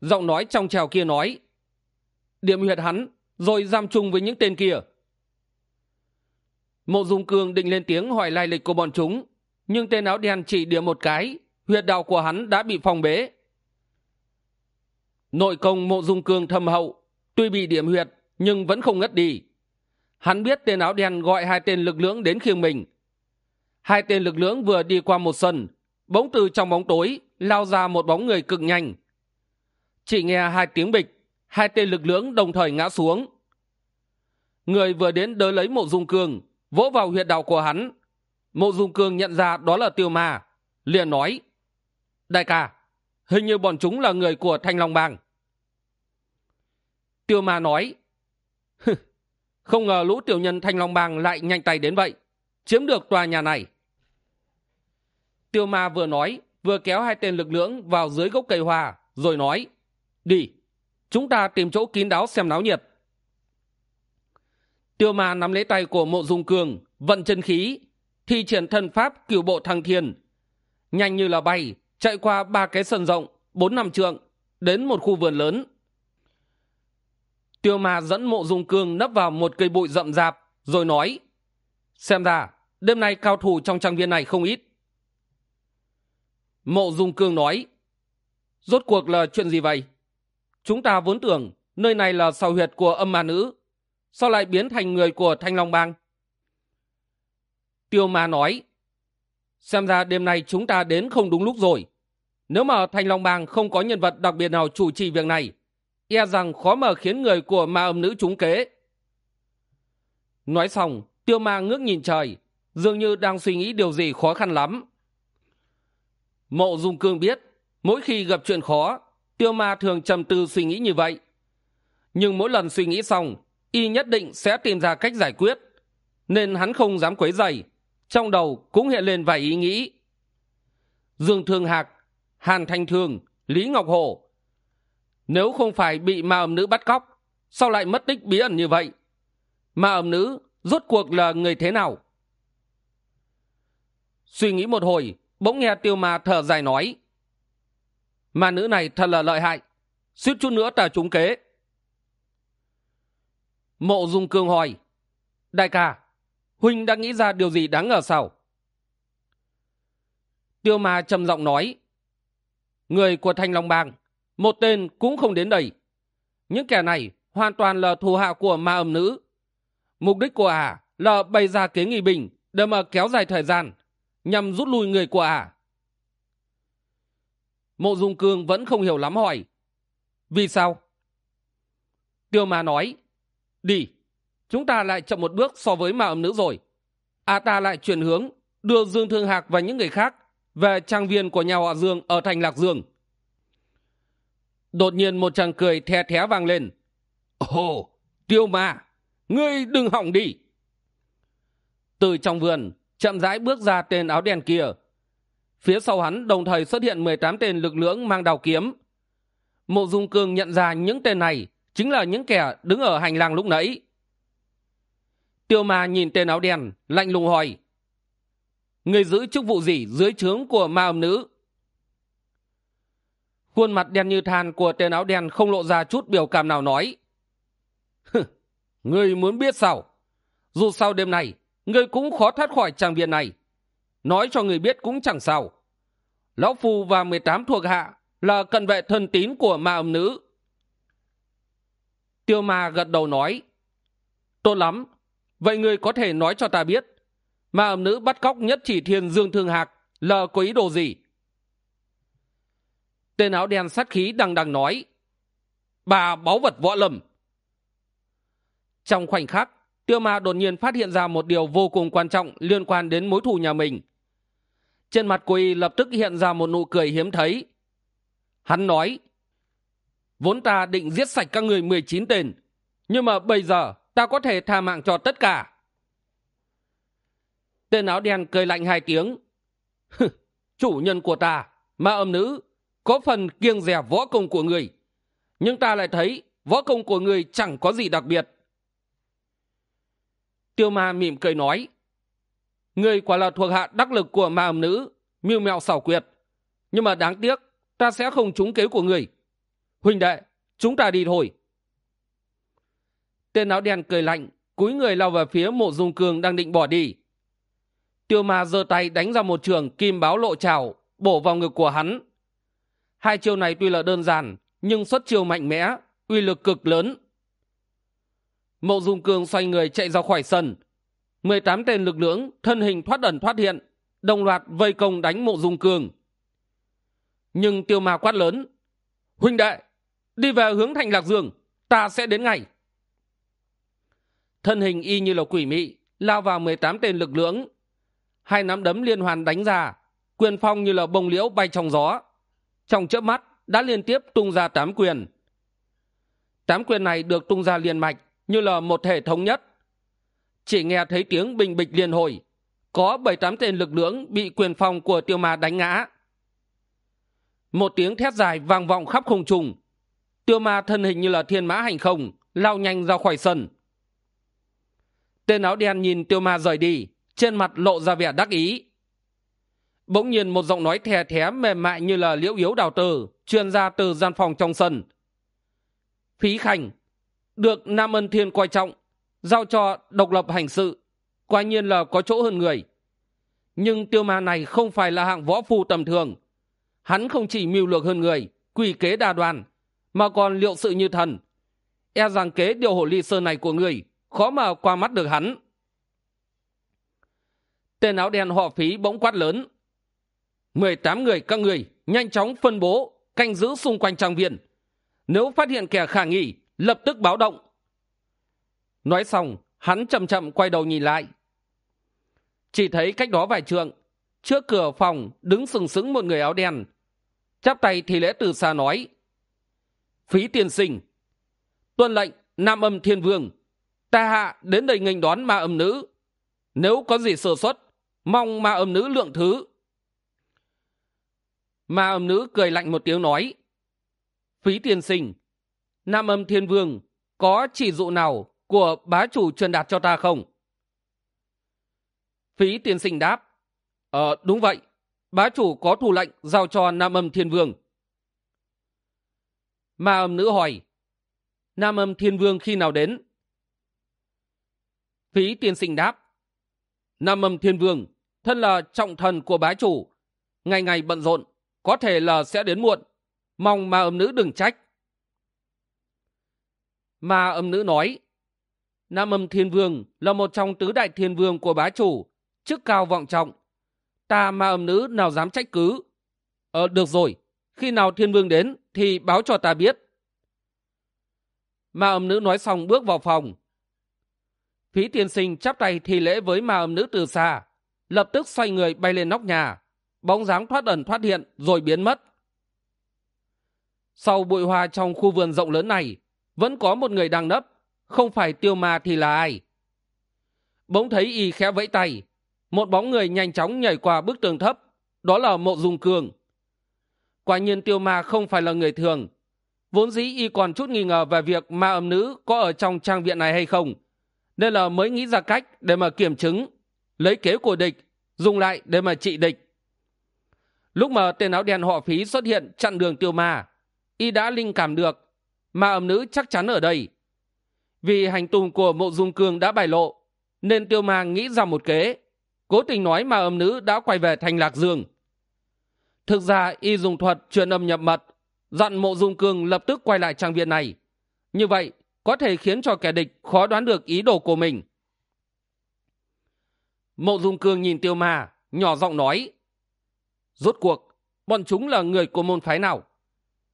giọng nói trong trèo kia nói. Điểm huyệt hắn, rồi giam chung với những tên kia. Mộ dung cương định lên tiếng hỏi lai lịch của bọn chúng, nhưng tên áo đen chỉ điểm một cái, huyệt đạo của hắn đã bị phong bế. Nội công mộ dung cương thâm hậu, tuy bị điểm huyệt, nhưng vẫn không ngất đi. Hắn biết tên áo đen gọi hai tên lực lưỡng đến khiêng mình hai tên lực lưỡng vừa đi qua một sân. Bỗng từ trong bóng tối, lao ra một bóng người cực nhanh. Chỉ nghe hai tiếng bịch, hai tên lực lưỡng đồng thời ngã xuống. Người vừa đến đỡ lấy mộ dung cương, vỗ vào huyệt đạo của hắn. Mộ dung cương nhận ra đó là tiêu ma, liền nói, đại ca, hình như bọn chúng là người của thanh long bang. Tiêu ma nói không ngờ lũ tiểu nhân thanh long bang lại nhanh tay đến vậy. Chiếm được tòa nhà này tiêu ma vừa nói, vừa kéo hai tên lực lưỡng vào dưới gốc cây hoa, rồi nói, đi, chúng ta tìm chỗ kín đáo xem náo nhiệt. Tiêu ma nắm lấy tay của mộ dung cường, vận chân khí, thi triển thân pháp cửu bộ thăng thiên. Nhanh như là bay, chạy qua ba cái sân rộng, bốn năm trượng, đến một khu vườn lớn. Tiêu ma dẫn mộ dung cương nấp vào một cây bụi rậm rạp, rồi nói, xem ra, đêm nay cao thủ trong trang viên này không ít mộ dung cương nói, rốt cuộc là chuyện gì vậy? Chúng ta vốn tưởng nơi này là sào huyệt của âm ma nữ, sao lại biến thành người của thanh long bang? Tiêu ma nói, xem ra đêm nay chúng ta đến không đúng lúc rồi. Nếu mà thanh long bang không có nhân vật đặc biệt nào chủ trì việc này e rằng khó mà khiến người của ma âm nữ trúng kế. Nói xong, tiêu ma ngước nhìn trời, dường như đang suy nghĩ điều gì khó khăn lắm mộ dung cương biết, mỗi khi gặp chuyện khó, tiêu ma thường trầm tư suy nghĩ như vậy. Nhưng mỗi lần suy nghĩ xong, y nhất định sẽ tìm ra cách giải quyết, nên hắn không dám quấy dày trong đầu cũng hiện lên vài ý nghĩ. Dương thương hạc, hàn thanh thương lý ngọc hổ nếu không phải bị ma âm nữ bắt cóc, sao lại mất tích bí ẩn như vậy? Ma âm nữ rốt cuộc là người thế nào? Suy nghĩ một hồi bỗng nghe tiêu ma thở dài nói, ma nữ này thật là lợi hại, suýt chút nữa ta trúng kế. Mộ dung cương hỏi, đại ca, huynh đã nghĩ ra điều gì đáng ngờ sao? Tiêu ma trầm giọng nói, người của thanh long bang một tên cũng không đến đây. Những kẻ này hoàn toàn là thù hạ của ma âm nữ. Mục đích của ả à là bày ra kế nghị bình để mà kéo dài thời gian nhằm rút lui người của ả à. mộ dung cương vẫn không hiểu lắm hỏi. Vì sao? Tiêu ma nói, đi, chúng ta lại chậm một bước so với ma âm nữ rồi. A ta lại chuyển hướng, đưa dương thương hạc và những người khác về trang viên của nhà họ dương ở thành lạc dương. Đột nhiên một chàng cười the thé vang lên. Ồ, tiêu ma, ngươi đừng hỏng đi. Từ trong vườn chậm rãi bước ra tên áo đen kia. Phía sau hắn đồng thời xuất hiện mười tám tên lực lưỡng mang đào kiếm. Mộ dung cương nhận ra những tên này chính là những kẻ đứng ở hành lang lúc nãy. Tiêu ma nhìn tên áo đen, lạnh lùng hỏi người giữ chức vụ gì dưới trướng của ma âm nữ? Khuôn mặt đen như than của tên áo đen không lộ ra chút biểu cảm nào nói ngươi muốn biết sao? Dù sau đêm này ngươi cũng khó thoát khỏi trang viên này. Nói cho người biết cũng chẳng sao. Lão phu và mười tám thuộc hạ là cận vệ thân tín của ma âm nữ. Tiêu ma gật đầu nói, tốt lắm. Vậy ngươi có thể nói cho ta biết, ma âm nữ bắt cóc nhất chỉ thiên dương thương hạc là có ý đồ gì? Tên áo đen sát khí đằng đằng nói, bà báu vật võ lầm trong khoảnh khắc tiêu ma đột nhiên phát hiện ra một điều vô cùng quan trọng liên quan đến mối thù nhà mình. Trên mặt của y lập tức hiện ra một nụ cười hiếm thấy. Hắn nói, vốn ta định giết sạch các người mười chín tên, nhưng mà bây giờ ta có thể tha mạng cho tất cả. Tên áo đen cười lạnh hai tiếng chủ nhân của ta, ma âm nữ, có phần kiêng dè võ công của người, nhưng ta lại thấy võ công của người chẳng có gì đặc biệt tiêu ma mỉm cười nói người quả là thuộc hạ đắc lực của ma âm nữ mưu mẹo xảo quyệt. Nhưng mà đáng tiếc, ta sẽ không trúng kế của người Huỳnh đệ, chúng ta đi thôi. Tên áo đen cười lạnh, cúi người lao về phía mộ dung cường đang định bỏ đi. Tiêu ma giơ tay đánh ra một trường kim báo lộ trào, bổ vào ngực của hắn. Hai chiêu này tuy là đơn giản, nhưng xuất chiêu mạnh mẽ, uy lực cực lớn mộ dung Cương xoay người chạy ra khỏi sân. Mười tám tên lực lưỡng thân hình thoát ẩn thoát hiện, đồng loạt vây công đánh mộ dung Cương. nhưng tiêu ma quát lớn, huynh đệ, đi về hướng thành lạc dương, ta sẽ đến ngay. Thân hình y như là quỷ mị, lao vào mười tám tên lực lưỡng. Hai nắm đấm liên hoàn đánh ra, quyền phong như là bông liễu bay trong gió. Trong chớp mắt, đã liên tiếp tung ra tám quyền. Tám quyền này được tung ra liền mạch như là một hệ thống nhất. Chỉ nghe thấy tiếng bình bịch liên hồi, có bảy tám tên lực lưỡng bị quyền phòng của tiêu ma đánh ngã. Một tiếng thét dài vang vọng khắp không trùng tiêu ma thân hình như là thiên mã hành không, lao nhanh ra khỏi sân. Tên áo đen nhìn tiêu ma rời đi, trên mặt lộ ra vẻ đắc ý. Bỗng nhiên một giọng nói thè thé mềm mại như là liễu yếu đào tờ truyền ra từ gian phòng trong sân. Phí khanh được nam ân thiên coi trọng, giao cho độc lập hành sự, quả nhiên là có chỗ hơn người. Nhưng tiêu ma này không phải là hạng võ phu tầm thường. Hắn không chỉ mưu lược hơn người quỷ kế đa đoàn mà còn liệu sự như thần. E rằng kế điều hổ ly sơn này của người, khó mà qua mắt được hắn. Tên áo đen họ phí bỗng quát lớn. Mười tám người các người, nhanh chóng phân bố, canh giữ xung quanh trang viên. Nếu phát hiện kẻ khả nghi lập tức báo động. Nói xong, hắn chậm chậm quay đầu nhìn lại. Chỉ thấy cách đó vài trượng, trước cửa phòng đứng sừng sững một người áo đen. Chắp tay thì lễ từ xa nói, phí tiên sinh, tuân lệnh nam âm thiên vương, ta hạ đến đây nghênh đón ma âm nữ. Nếu có gì sơ xuất mong ma âm nữ lượng thứ. Ma âm nữ cười lạnh một tiếng nói, phí tiên sinh nam âm thiên vương, có chỉ dụ nào của bá chủ truyền đạt cho ta không? Phí tiên sinh đáp ờ đúng vậy, bá chủ có thủ lệnh giao cho nam âm thiên vương. Ma âm nữ hỏi, nam âm thiên vương khi nào đến? Phí tiên sinh đáp, nam âm thiên vương, thân là trọng thần của bá chủ, ngày ngày bận rộn, có thể là sẽ đến muộn. Mong ma âm nữ đừng trách ma âm nữ nói, nam âm thiên vương là một trong tứ đại thiên vương của bá chủ, chức cao vọng trọng. Ta ma âm nữ nào dám trách cứ? Ờ được rồi, khi nào thiên vương đến thì báo cho ta biết. Ma âm nữ nói xong bước vào phòng. Phí tiên sinh chắp tay thi lễ với ma âm nữ từ xa, lập tức xoay người bay lên nóc nhà, bóng dáng thoát ẩn thoát hiện rồi biến mất. Sau bụi hoa trong khu vườn rộng lớn này vẫn có một người đang nấp, không phải tiêu ma thì là ai? Bỗng thấy y khẽ vẫy tay, một bóng người nhanh chóng nhảy qua bức tường thấp, đó là mộ dung cường. Quả nhiên tiêu ma không phải là người thường. Vốn dĩ y còn chút nghi ngờ về việc ma âm nữ có ở trong trang viện này hay không, nên là mới nghĩ ra cách để mà kiểm chứng, lấy kế của địch, dùng lại để mà trị địch. Lúc mà tên áo đen họ phí xuất hiện chặn đường tiêu ma, y đã linh cảm được ma âm nữ chắc chắn ở đây. Vì hành tung của mộ dung cương đã bại lộ, nên tiêu ma nghĩ ra một kế, cố tình nói ma âm nữ đã quay về thành lạc dương. Thực ra y dùng thuật truyền âm nhập mật, dặn mộ dung cương lập tức quay lại trang viện này. Như vậy, có thể khiến cho kẻ địch khó đoán được ý đồ của mình. Mộ dung cương nhìn tiêu ma, nhỏ giọng nói, rốt cuộc, bọn chúng là người của môn phái nào?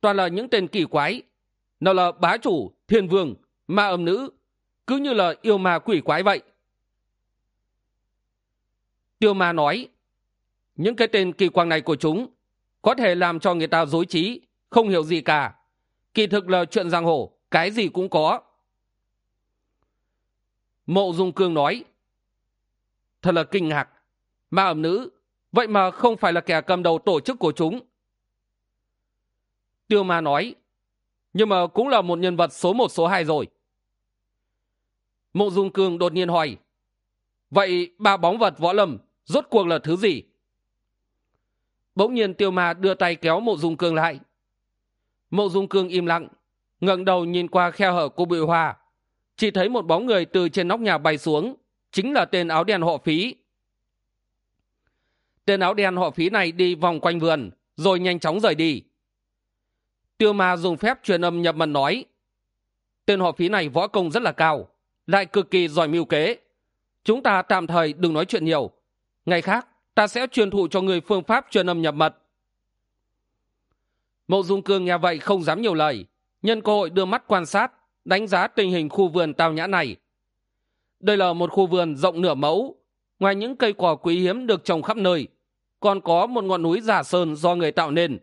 Toàn là những tên kỳ quái nào là bá chủ, thiên vương, ma âm nữ, cứ như là yêu ma quỷ quái vậy. Tiêu ma nói, những cái tên kỳ quang này của chúng có thể làm cho người ta dối trí, không hiểu gì cả. Kỳ thực là chuyện giang hồ, cái gì cũng có. Mộ dung cương nói, thật là kinh ngạc. Ma ẩm nữ, vậy mà không phải là kẻ cầm đầu tổ chức của chúng. Tiêu ma nói nhưng mà cũng là một nhân vật số một, số hai rồi. Mộ dung cương đột nhiên hỏi, vậy ba bóng vật võ lâm rốt cuộc là thứ gì? Bỗng nhiên tiêu ma đưa tay kéo mộ dung cương lại. Mộ dung cương im lặng, ngẩng đầu nhìn qua khe hở của bụi hoa. Chỉ thấy một bóng người từ trên nóc nhà bay xuống, chính là tên áo đen họ phí. Tên áo đen họ phí này đi vòng quanh vườn, rồi nhanh chóng rời đi tiêu ma dùng phép truyền âm nhập mật nói, tên họ phí này võ công rất là cao, lại cực kỳ giỏi mưu kế. Chúng ta tạm thời đừng nói chuyện nhiều. Ngày khác, ta sẽ truyền thụ cho người phương pháp truyền âm nhập mật. Mộ dung cương nghe vậy không dám nhiều lời, nhân cơ hội đưa mắt quan sát, đánh giá tình hình khu vườn tao nhã này. Đây là một khu vườn rộng nửa mẫu, ngoài những cây cỏ quý hiếm được trồng khắp nơi, còn có một ngọn núi giả sơn do người tạo nên.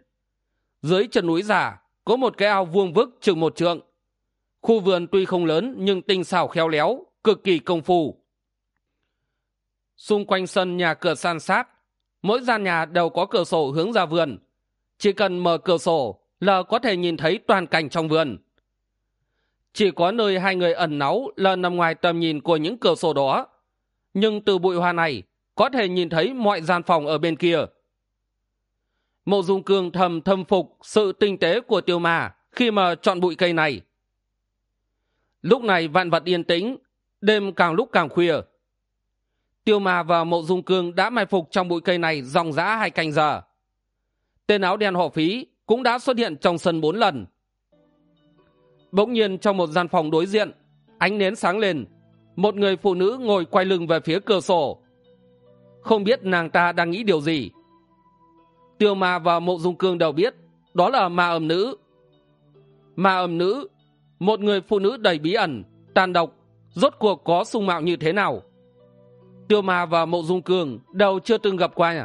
Dưới chân núi giả có một cái ao vuông vức chừng một trượng. Khu vườn tuy không lớn, nhưng tinh xảo khéo léo, cực kỳ công phu. Xung quanh sân nhà cửa san sát, mỗi gian nhà đều có cửa sổ hướng ra vườn. Chỉ cần mở cửa sổ là có thể nhìn thấy toàn cảnh trong vườn. Chỉ có nơi hai người ẩn náu là nằm ngoài tầm nhìn của những cửa sổ đó. Nhưng từ bụi hoa này, có thể nhìn thấy mọi gian phòng ở bên kia mộ dung cương thầm thâm phục sự tinh tế của tiêu ma khi mà chọn bụi cây này. Lúc này vạn vật yên tĩnh, đêm càng lúc càng khuya. Tiêu ma và mộ dung cương đã mai phục trong bụi cây này dòng dã hai canh giờ. Tên áo đen họ phí cũng đã xuất hiện trong sân bốn lần. Bỗng nhiên trong một gian phòng đối diện, ánh nến sáng lên. Một người phụ nữ ngồi quay lưng về phía cửa sổ. Không biết nàng ta đang nghĩ điều gì tiêu ma và mộ dung cương đều biết, đó là ma âm nữ. Ma âm nữ, một người phụ nữ đầy bí ẩn, tàn độc, rốt cuộc có sung mạo như thế nào? Tiêu ma và mộ dung cương đều chưa từng gặp qua nhỉ?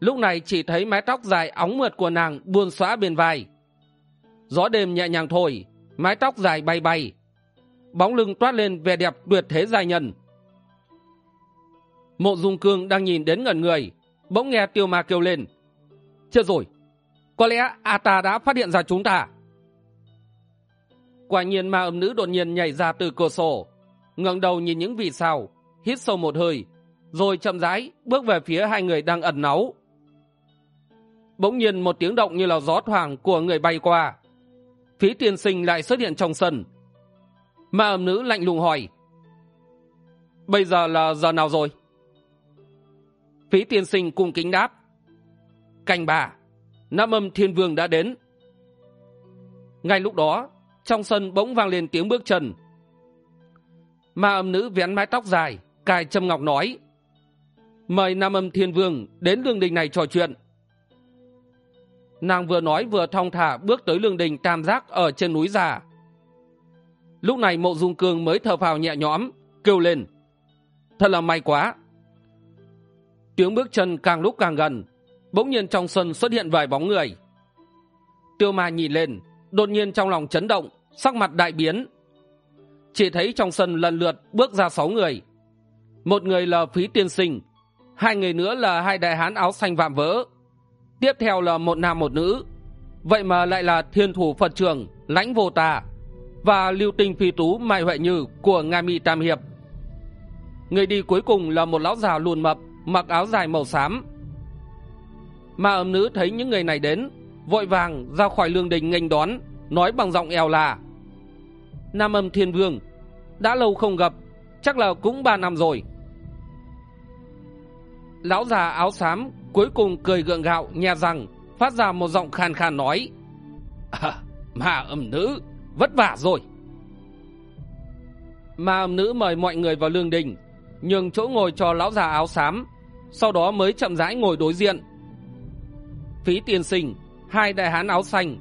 lúc này chỉ thấy mái tóc dài óng mượt của nàng buồn xóa bên vai. Gió đêm nhẹ nhàng thổi, mái tóc dài bay bay. Bóng lưng toát lên vẻ đẹp tuyệt thế giai nhân. Mộ dung cương đang nhìn đến ngẩn người bỗng nghe tiêu ma kêu lên. Chết rồi, có lẽ a ta đã phát hiện ra chúng ta. Quả nhiên ma âm nữ đột nhiên nhảy ra từ cửa sổ, ngẩng đầu nhìn những vì sao, hít sâu một hơi, rồi chậm rãi bước về phía hai người đang ẩn náu. Bỗng nhiên một tiếng động như là gió thoảng của người bay qua, phí tiên sinh lại xuất hiện trong sân. Ma âm nữ lạnh lùng hỏi, bây giờ là giờ nào rồi? Phí tiên sinh cung kính đáp. Canh bà, nam âm thiên vương đã đến. Ngay lúc đó, trong sân bỗng vang lên tiếng bước chân. Ma âm nữ vén mái tóc dài, cài trâm ngọc nói, mời nam âm thiên vương đến lương đình này trò chuyện. Nàng vừa nói vừa thong thả bước tới lương đình tam giác ở trên núi già. Lúc này mộ dung cương mới thở phào nhẹ nhõm, kêu lên, thật là may quá tiếng bước chân càng lúc càng gần, bỗng nhiên trong sân xuất hiện vài bóng người. Tiêu ma nhìn lên, đột nhiên trong lòng chấn động, sắc mặt đại biến. Chỉ thấy trong sân lần lượt bước ra sáu người. Một người là phí tiên sinh, hai người nữa là hai đại hán áo xanh vạm vỡ. Tiếp theo là một nam một nữ. Vậy mà lại là thiên thủ phật trường, lãnh vô tà và lưu tinh phi tú, mai huệ như của nga mi tam hiệp. Người đi cuối cùng là một lão già lùn mập mặc áo dài màu xám. Ma ấm nữ thấy những người này đến vội vàng ra khỏi lương đình nghênh đón nói bằng giọng eo là nam âm thiên vương đã lâu không gặp chắc là cũng ba năm rồi. Lão già áo xám cuối cùng cười gượng gạo nhẹ rằng phát ra một giọng khàn khàn nói. À, ma âm nữ vất vả rồi. Ma âm nữ mời mọi người vào lương đình nhường chỗ ngồi cho lão già áo xám, sau đó mới chậm rãi ngồi đối diện. Phí tiên sinh, hai đại hán áo xanh,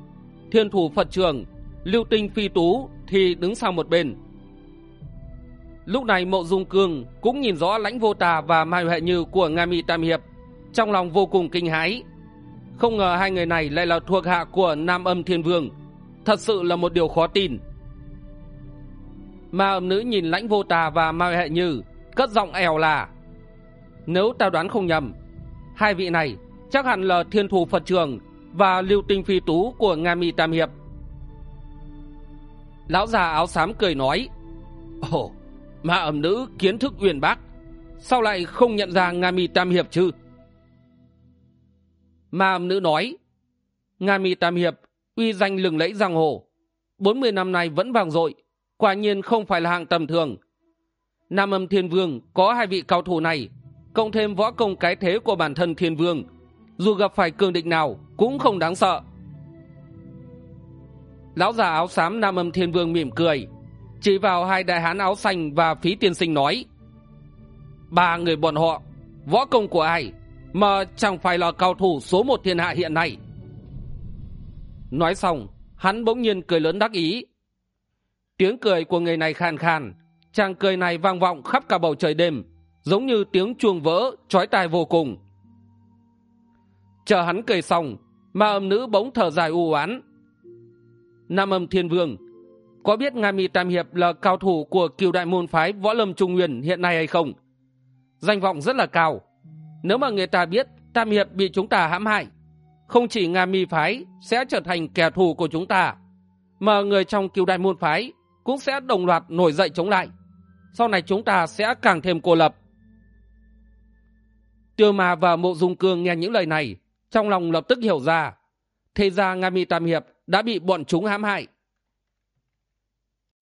thiên thủ phật trường, lưu tinh phi tú thì đứng sang một bên. Lúc này mộ dung cương cũng nhìn rõ lãnh vô tà và mai huệ như của nga mi tam hiệp, trong lòng vô cùng kinh hãi. Không ngờ hai người này lại là thuộc hạ của nam âm thiên vương, thật sự là một điều khó tin. Ma âm nữ nhìn lãnh vô tà và mai huệ như cất giọng èo là, nếu ta đoán không nhầm, hai vị này chắc hẳn là thiên thủ phật trường và lưu tinh phi tú của nga mi tam hiệp. Lão già áo xám cười nói, ồ mà ẩm nữ kiến thức uyên bác, sao lại không nhận ra nga mi tam hiệp chứ? Ma ẩm nữ nói, nga mi tam hiệp uy danh lừng lẫy giang hồ, bốn mươi năm nay vẫn vang dội, quả nhiên không phải là hạng tầm thường nam âm thiên vương có hai vị cao thủ này, cộng thêm võ công cái thế của bản thân thiên vương, dù gặp phải cường địch nào cũng không đáng sợ. Lão già áo xám nam âm thiên vương mỉm cười, chỉ vào hai đại hán áo xanh và phí tiên sinh nói, ba người bọn họ, võ công của ai mà chẳng phải là cao thủ số một thiên hạ hiện nay? Nói xong, hắn bỗng nhiên cười lớn đắc ý. Tiếng cười của người này khàn khàn chàng cười này vang vọng khắp cả bầu trời đêm, giống như tiếng chuông vỡ trói tai vô cùng. Chờ hắn cười xong, ma âm nữ bỗng thở dài u oán. Nam âm thiên vương, có biết nga mi tam hiệp là cao thủ của cựu đại môn phái võ lâm trung nguyên hiện nay hay không? Danh vọng rất là cao. Nếu mà người ta biết tam hiệp bị chúng ta hãm hại, không chỉ nga mi phái sẽ trở thành kẻ thù của chúng ta, mà người trong cựu đại môn phái cũng sẽ đồng loạt nổi dậy chống lại sau này chúng ta sẽ càng thêm cô lập. Tiêu ma và mộ dung cương nghe những lời này, trong lòng lập tức hiểu ra. Thế ra nga mi tam hiệp đã bị bọn chúng hãm hại.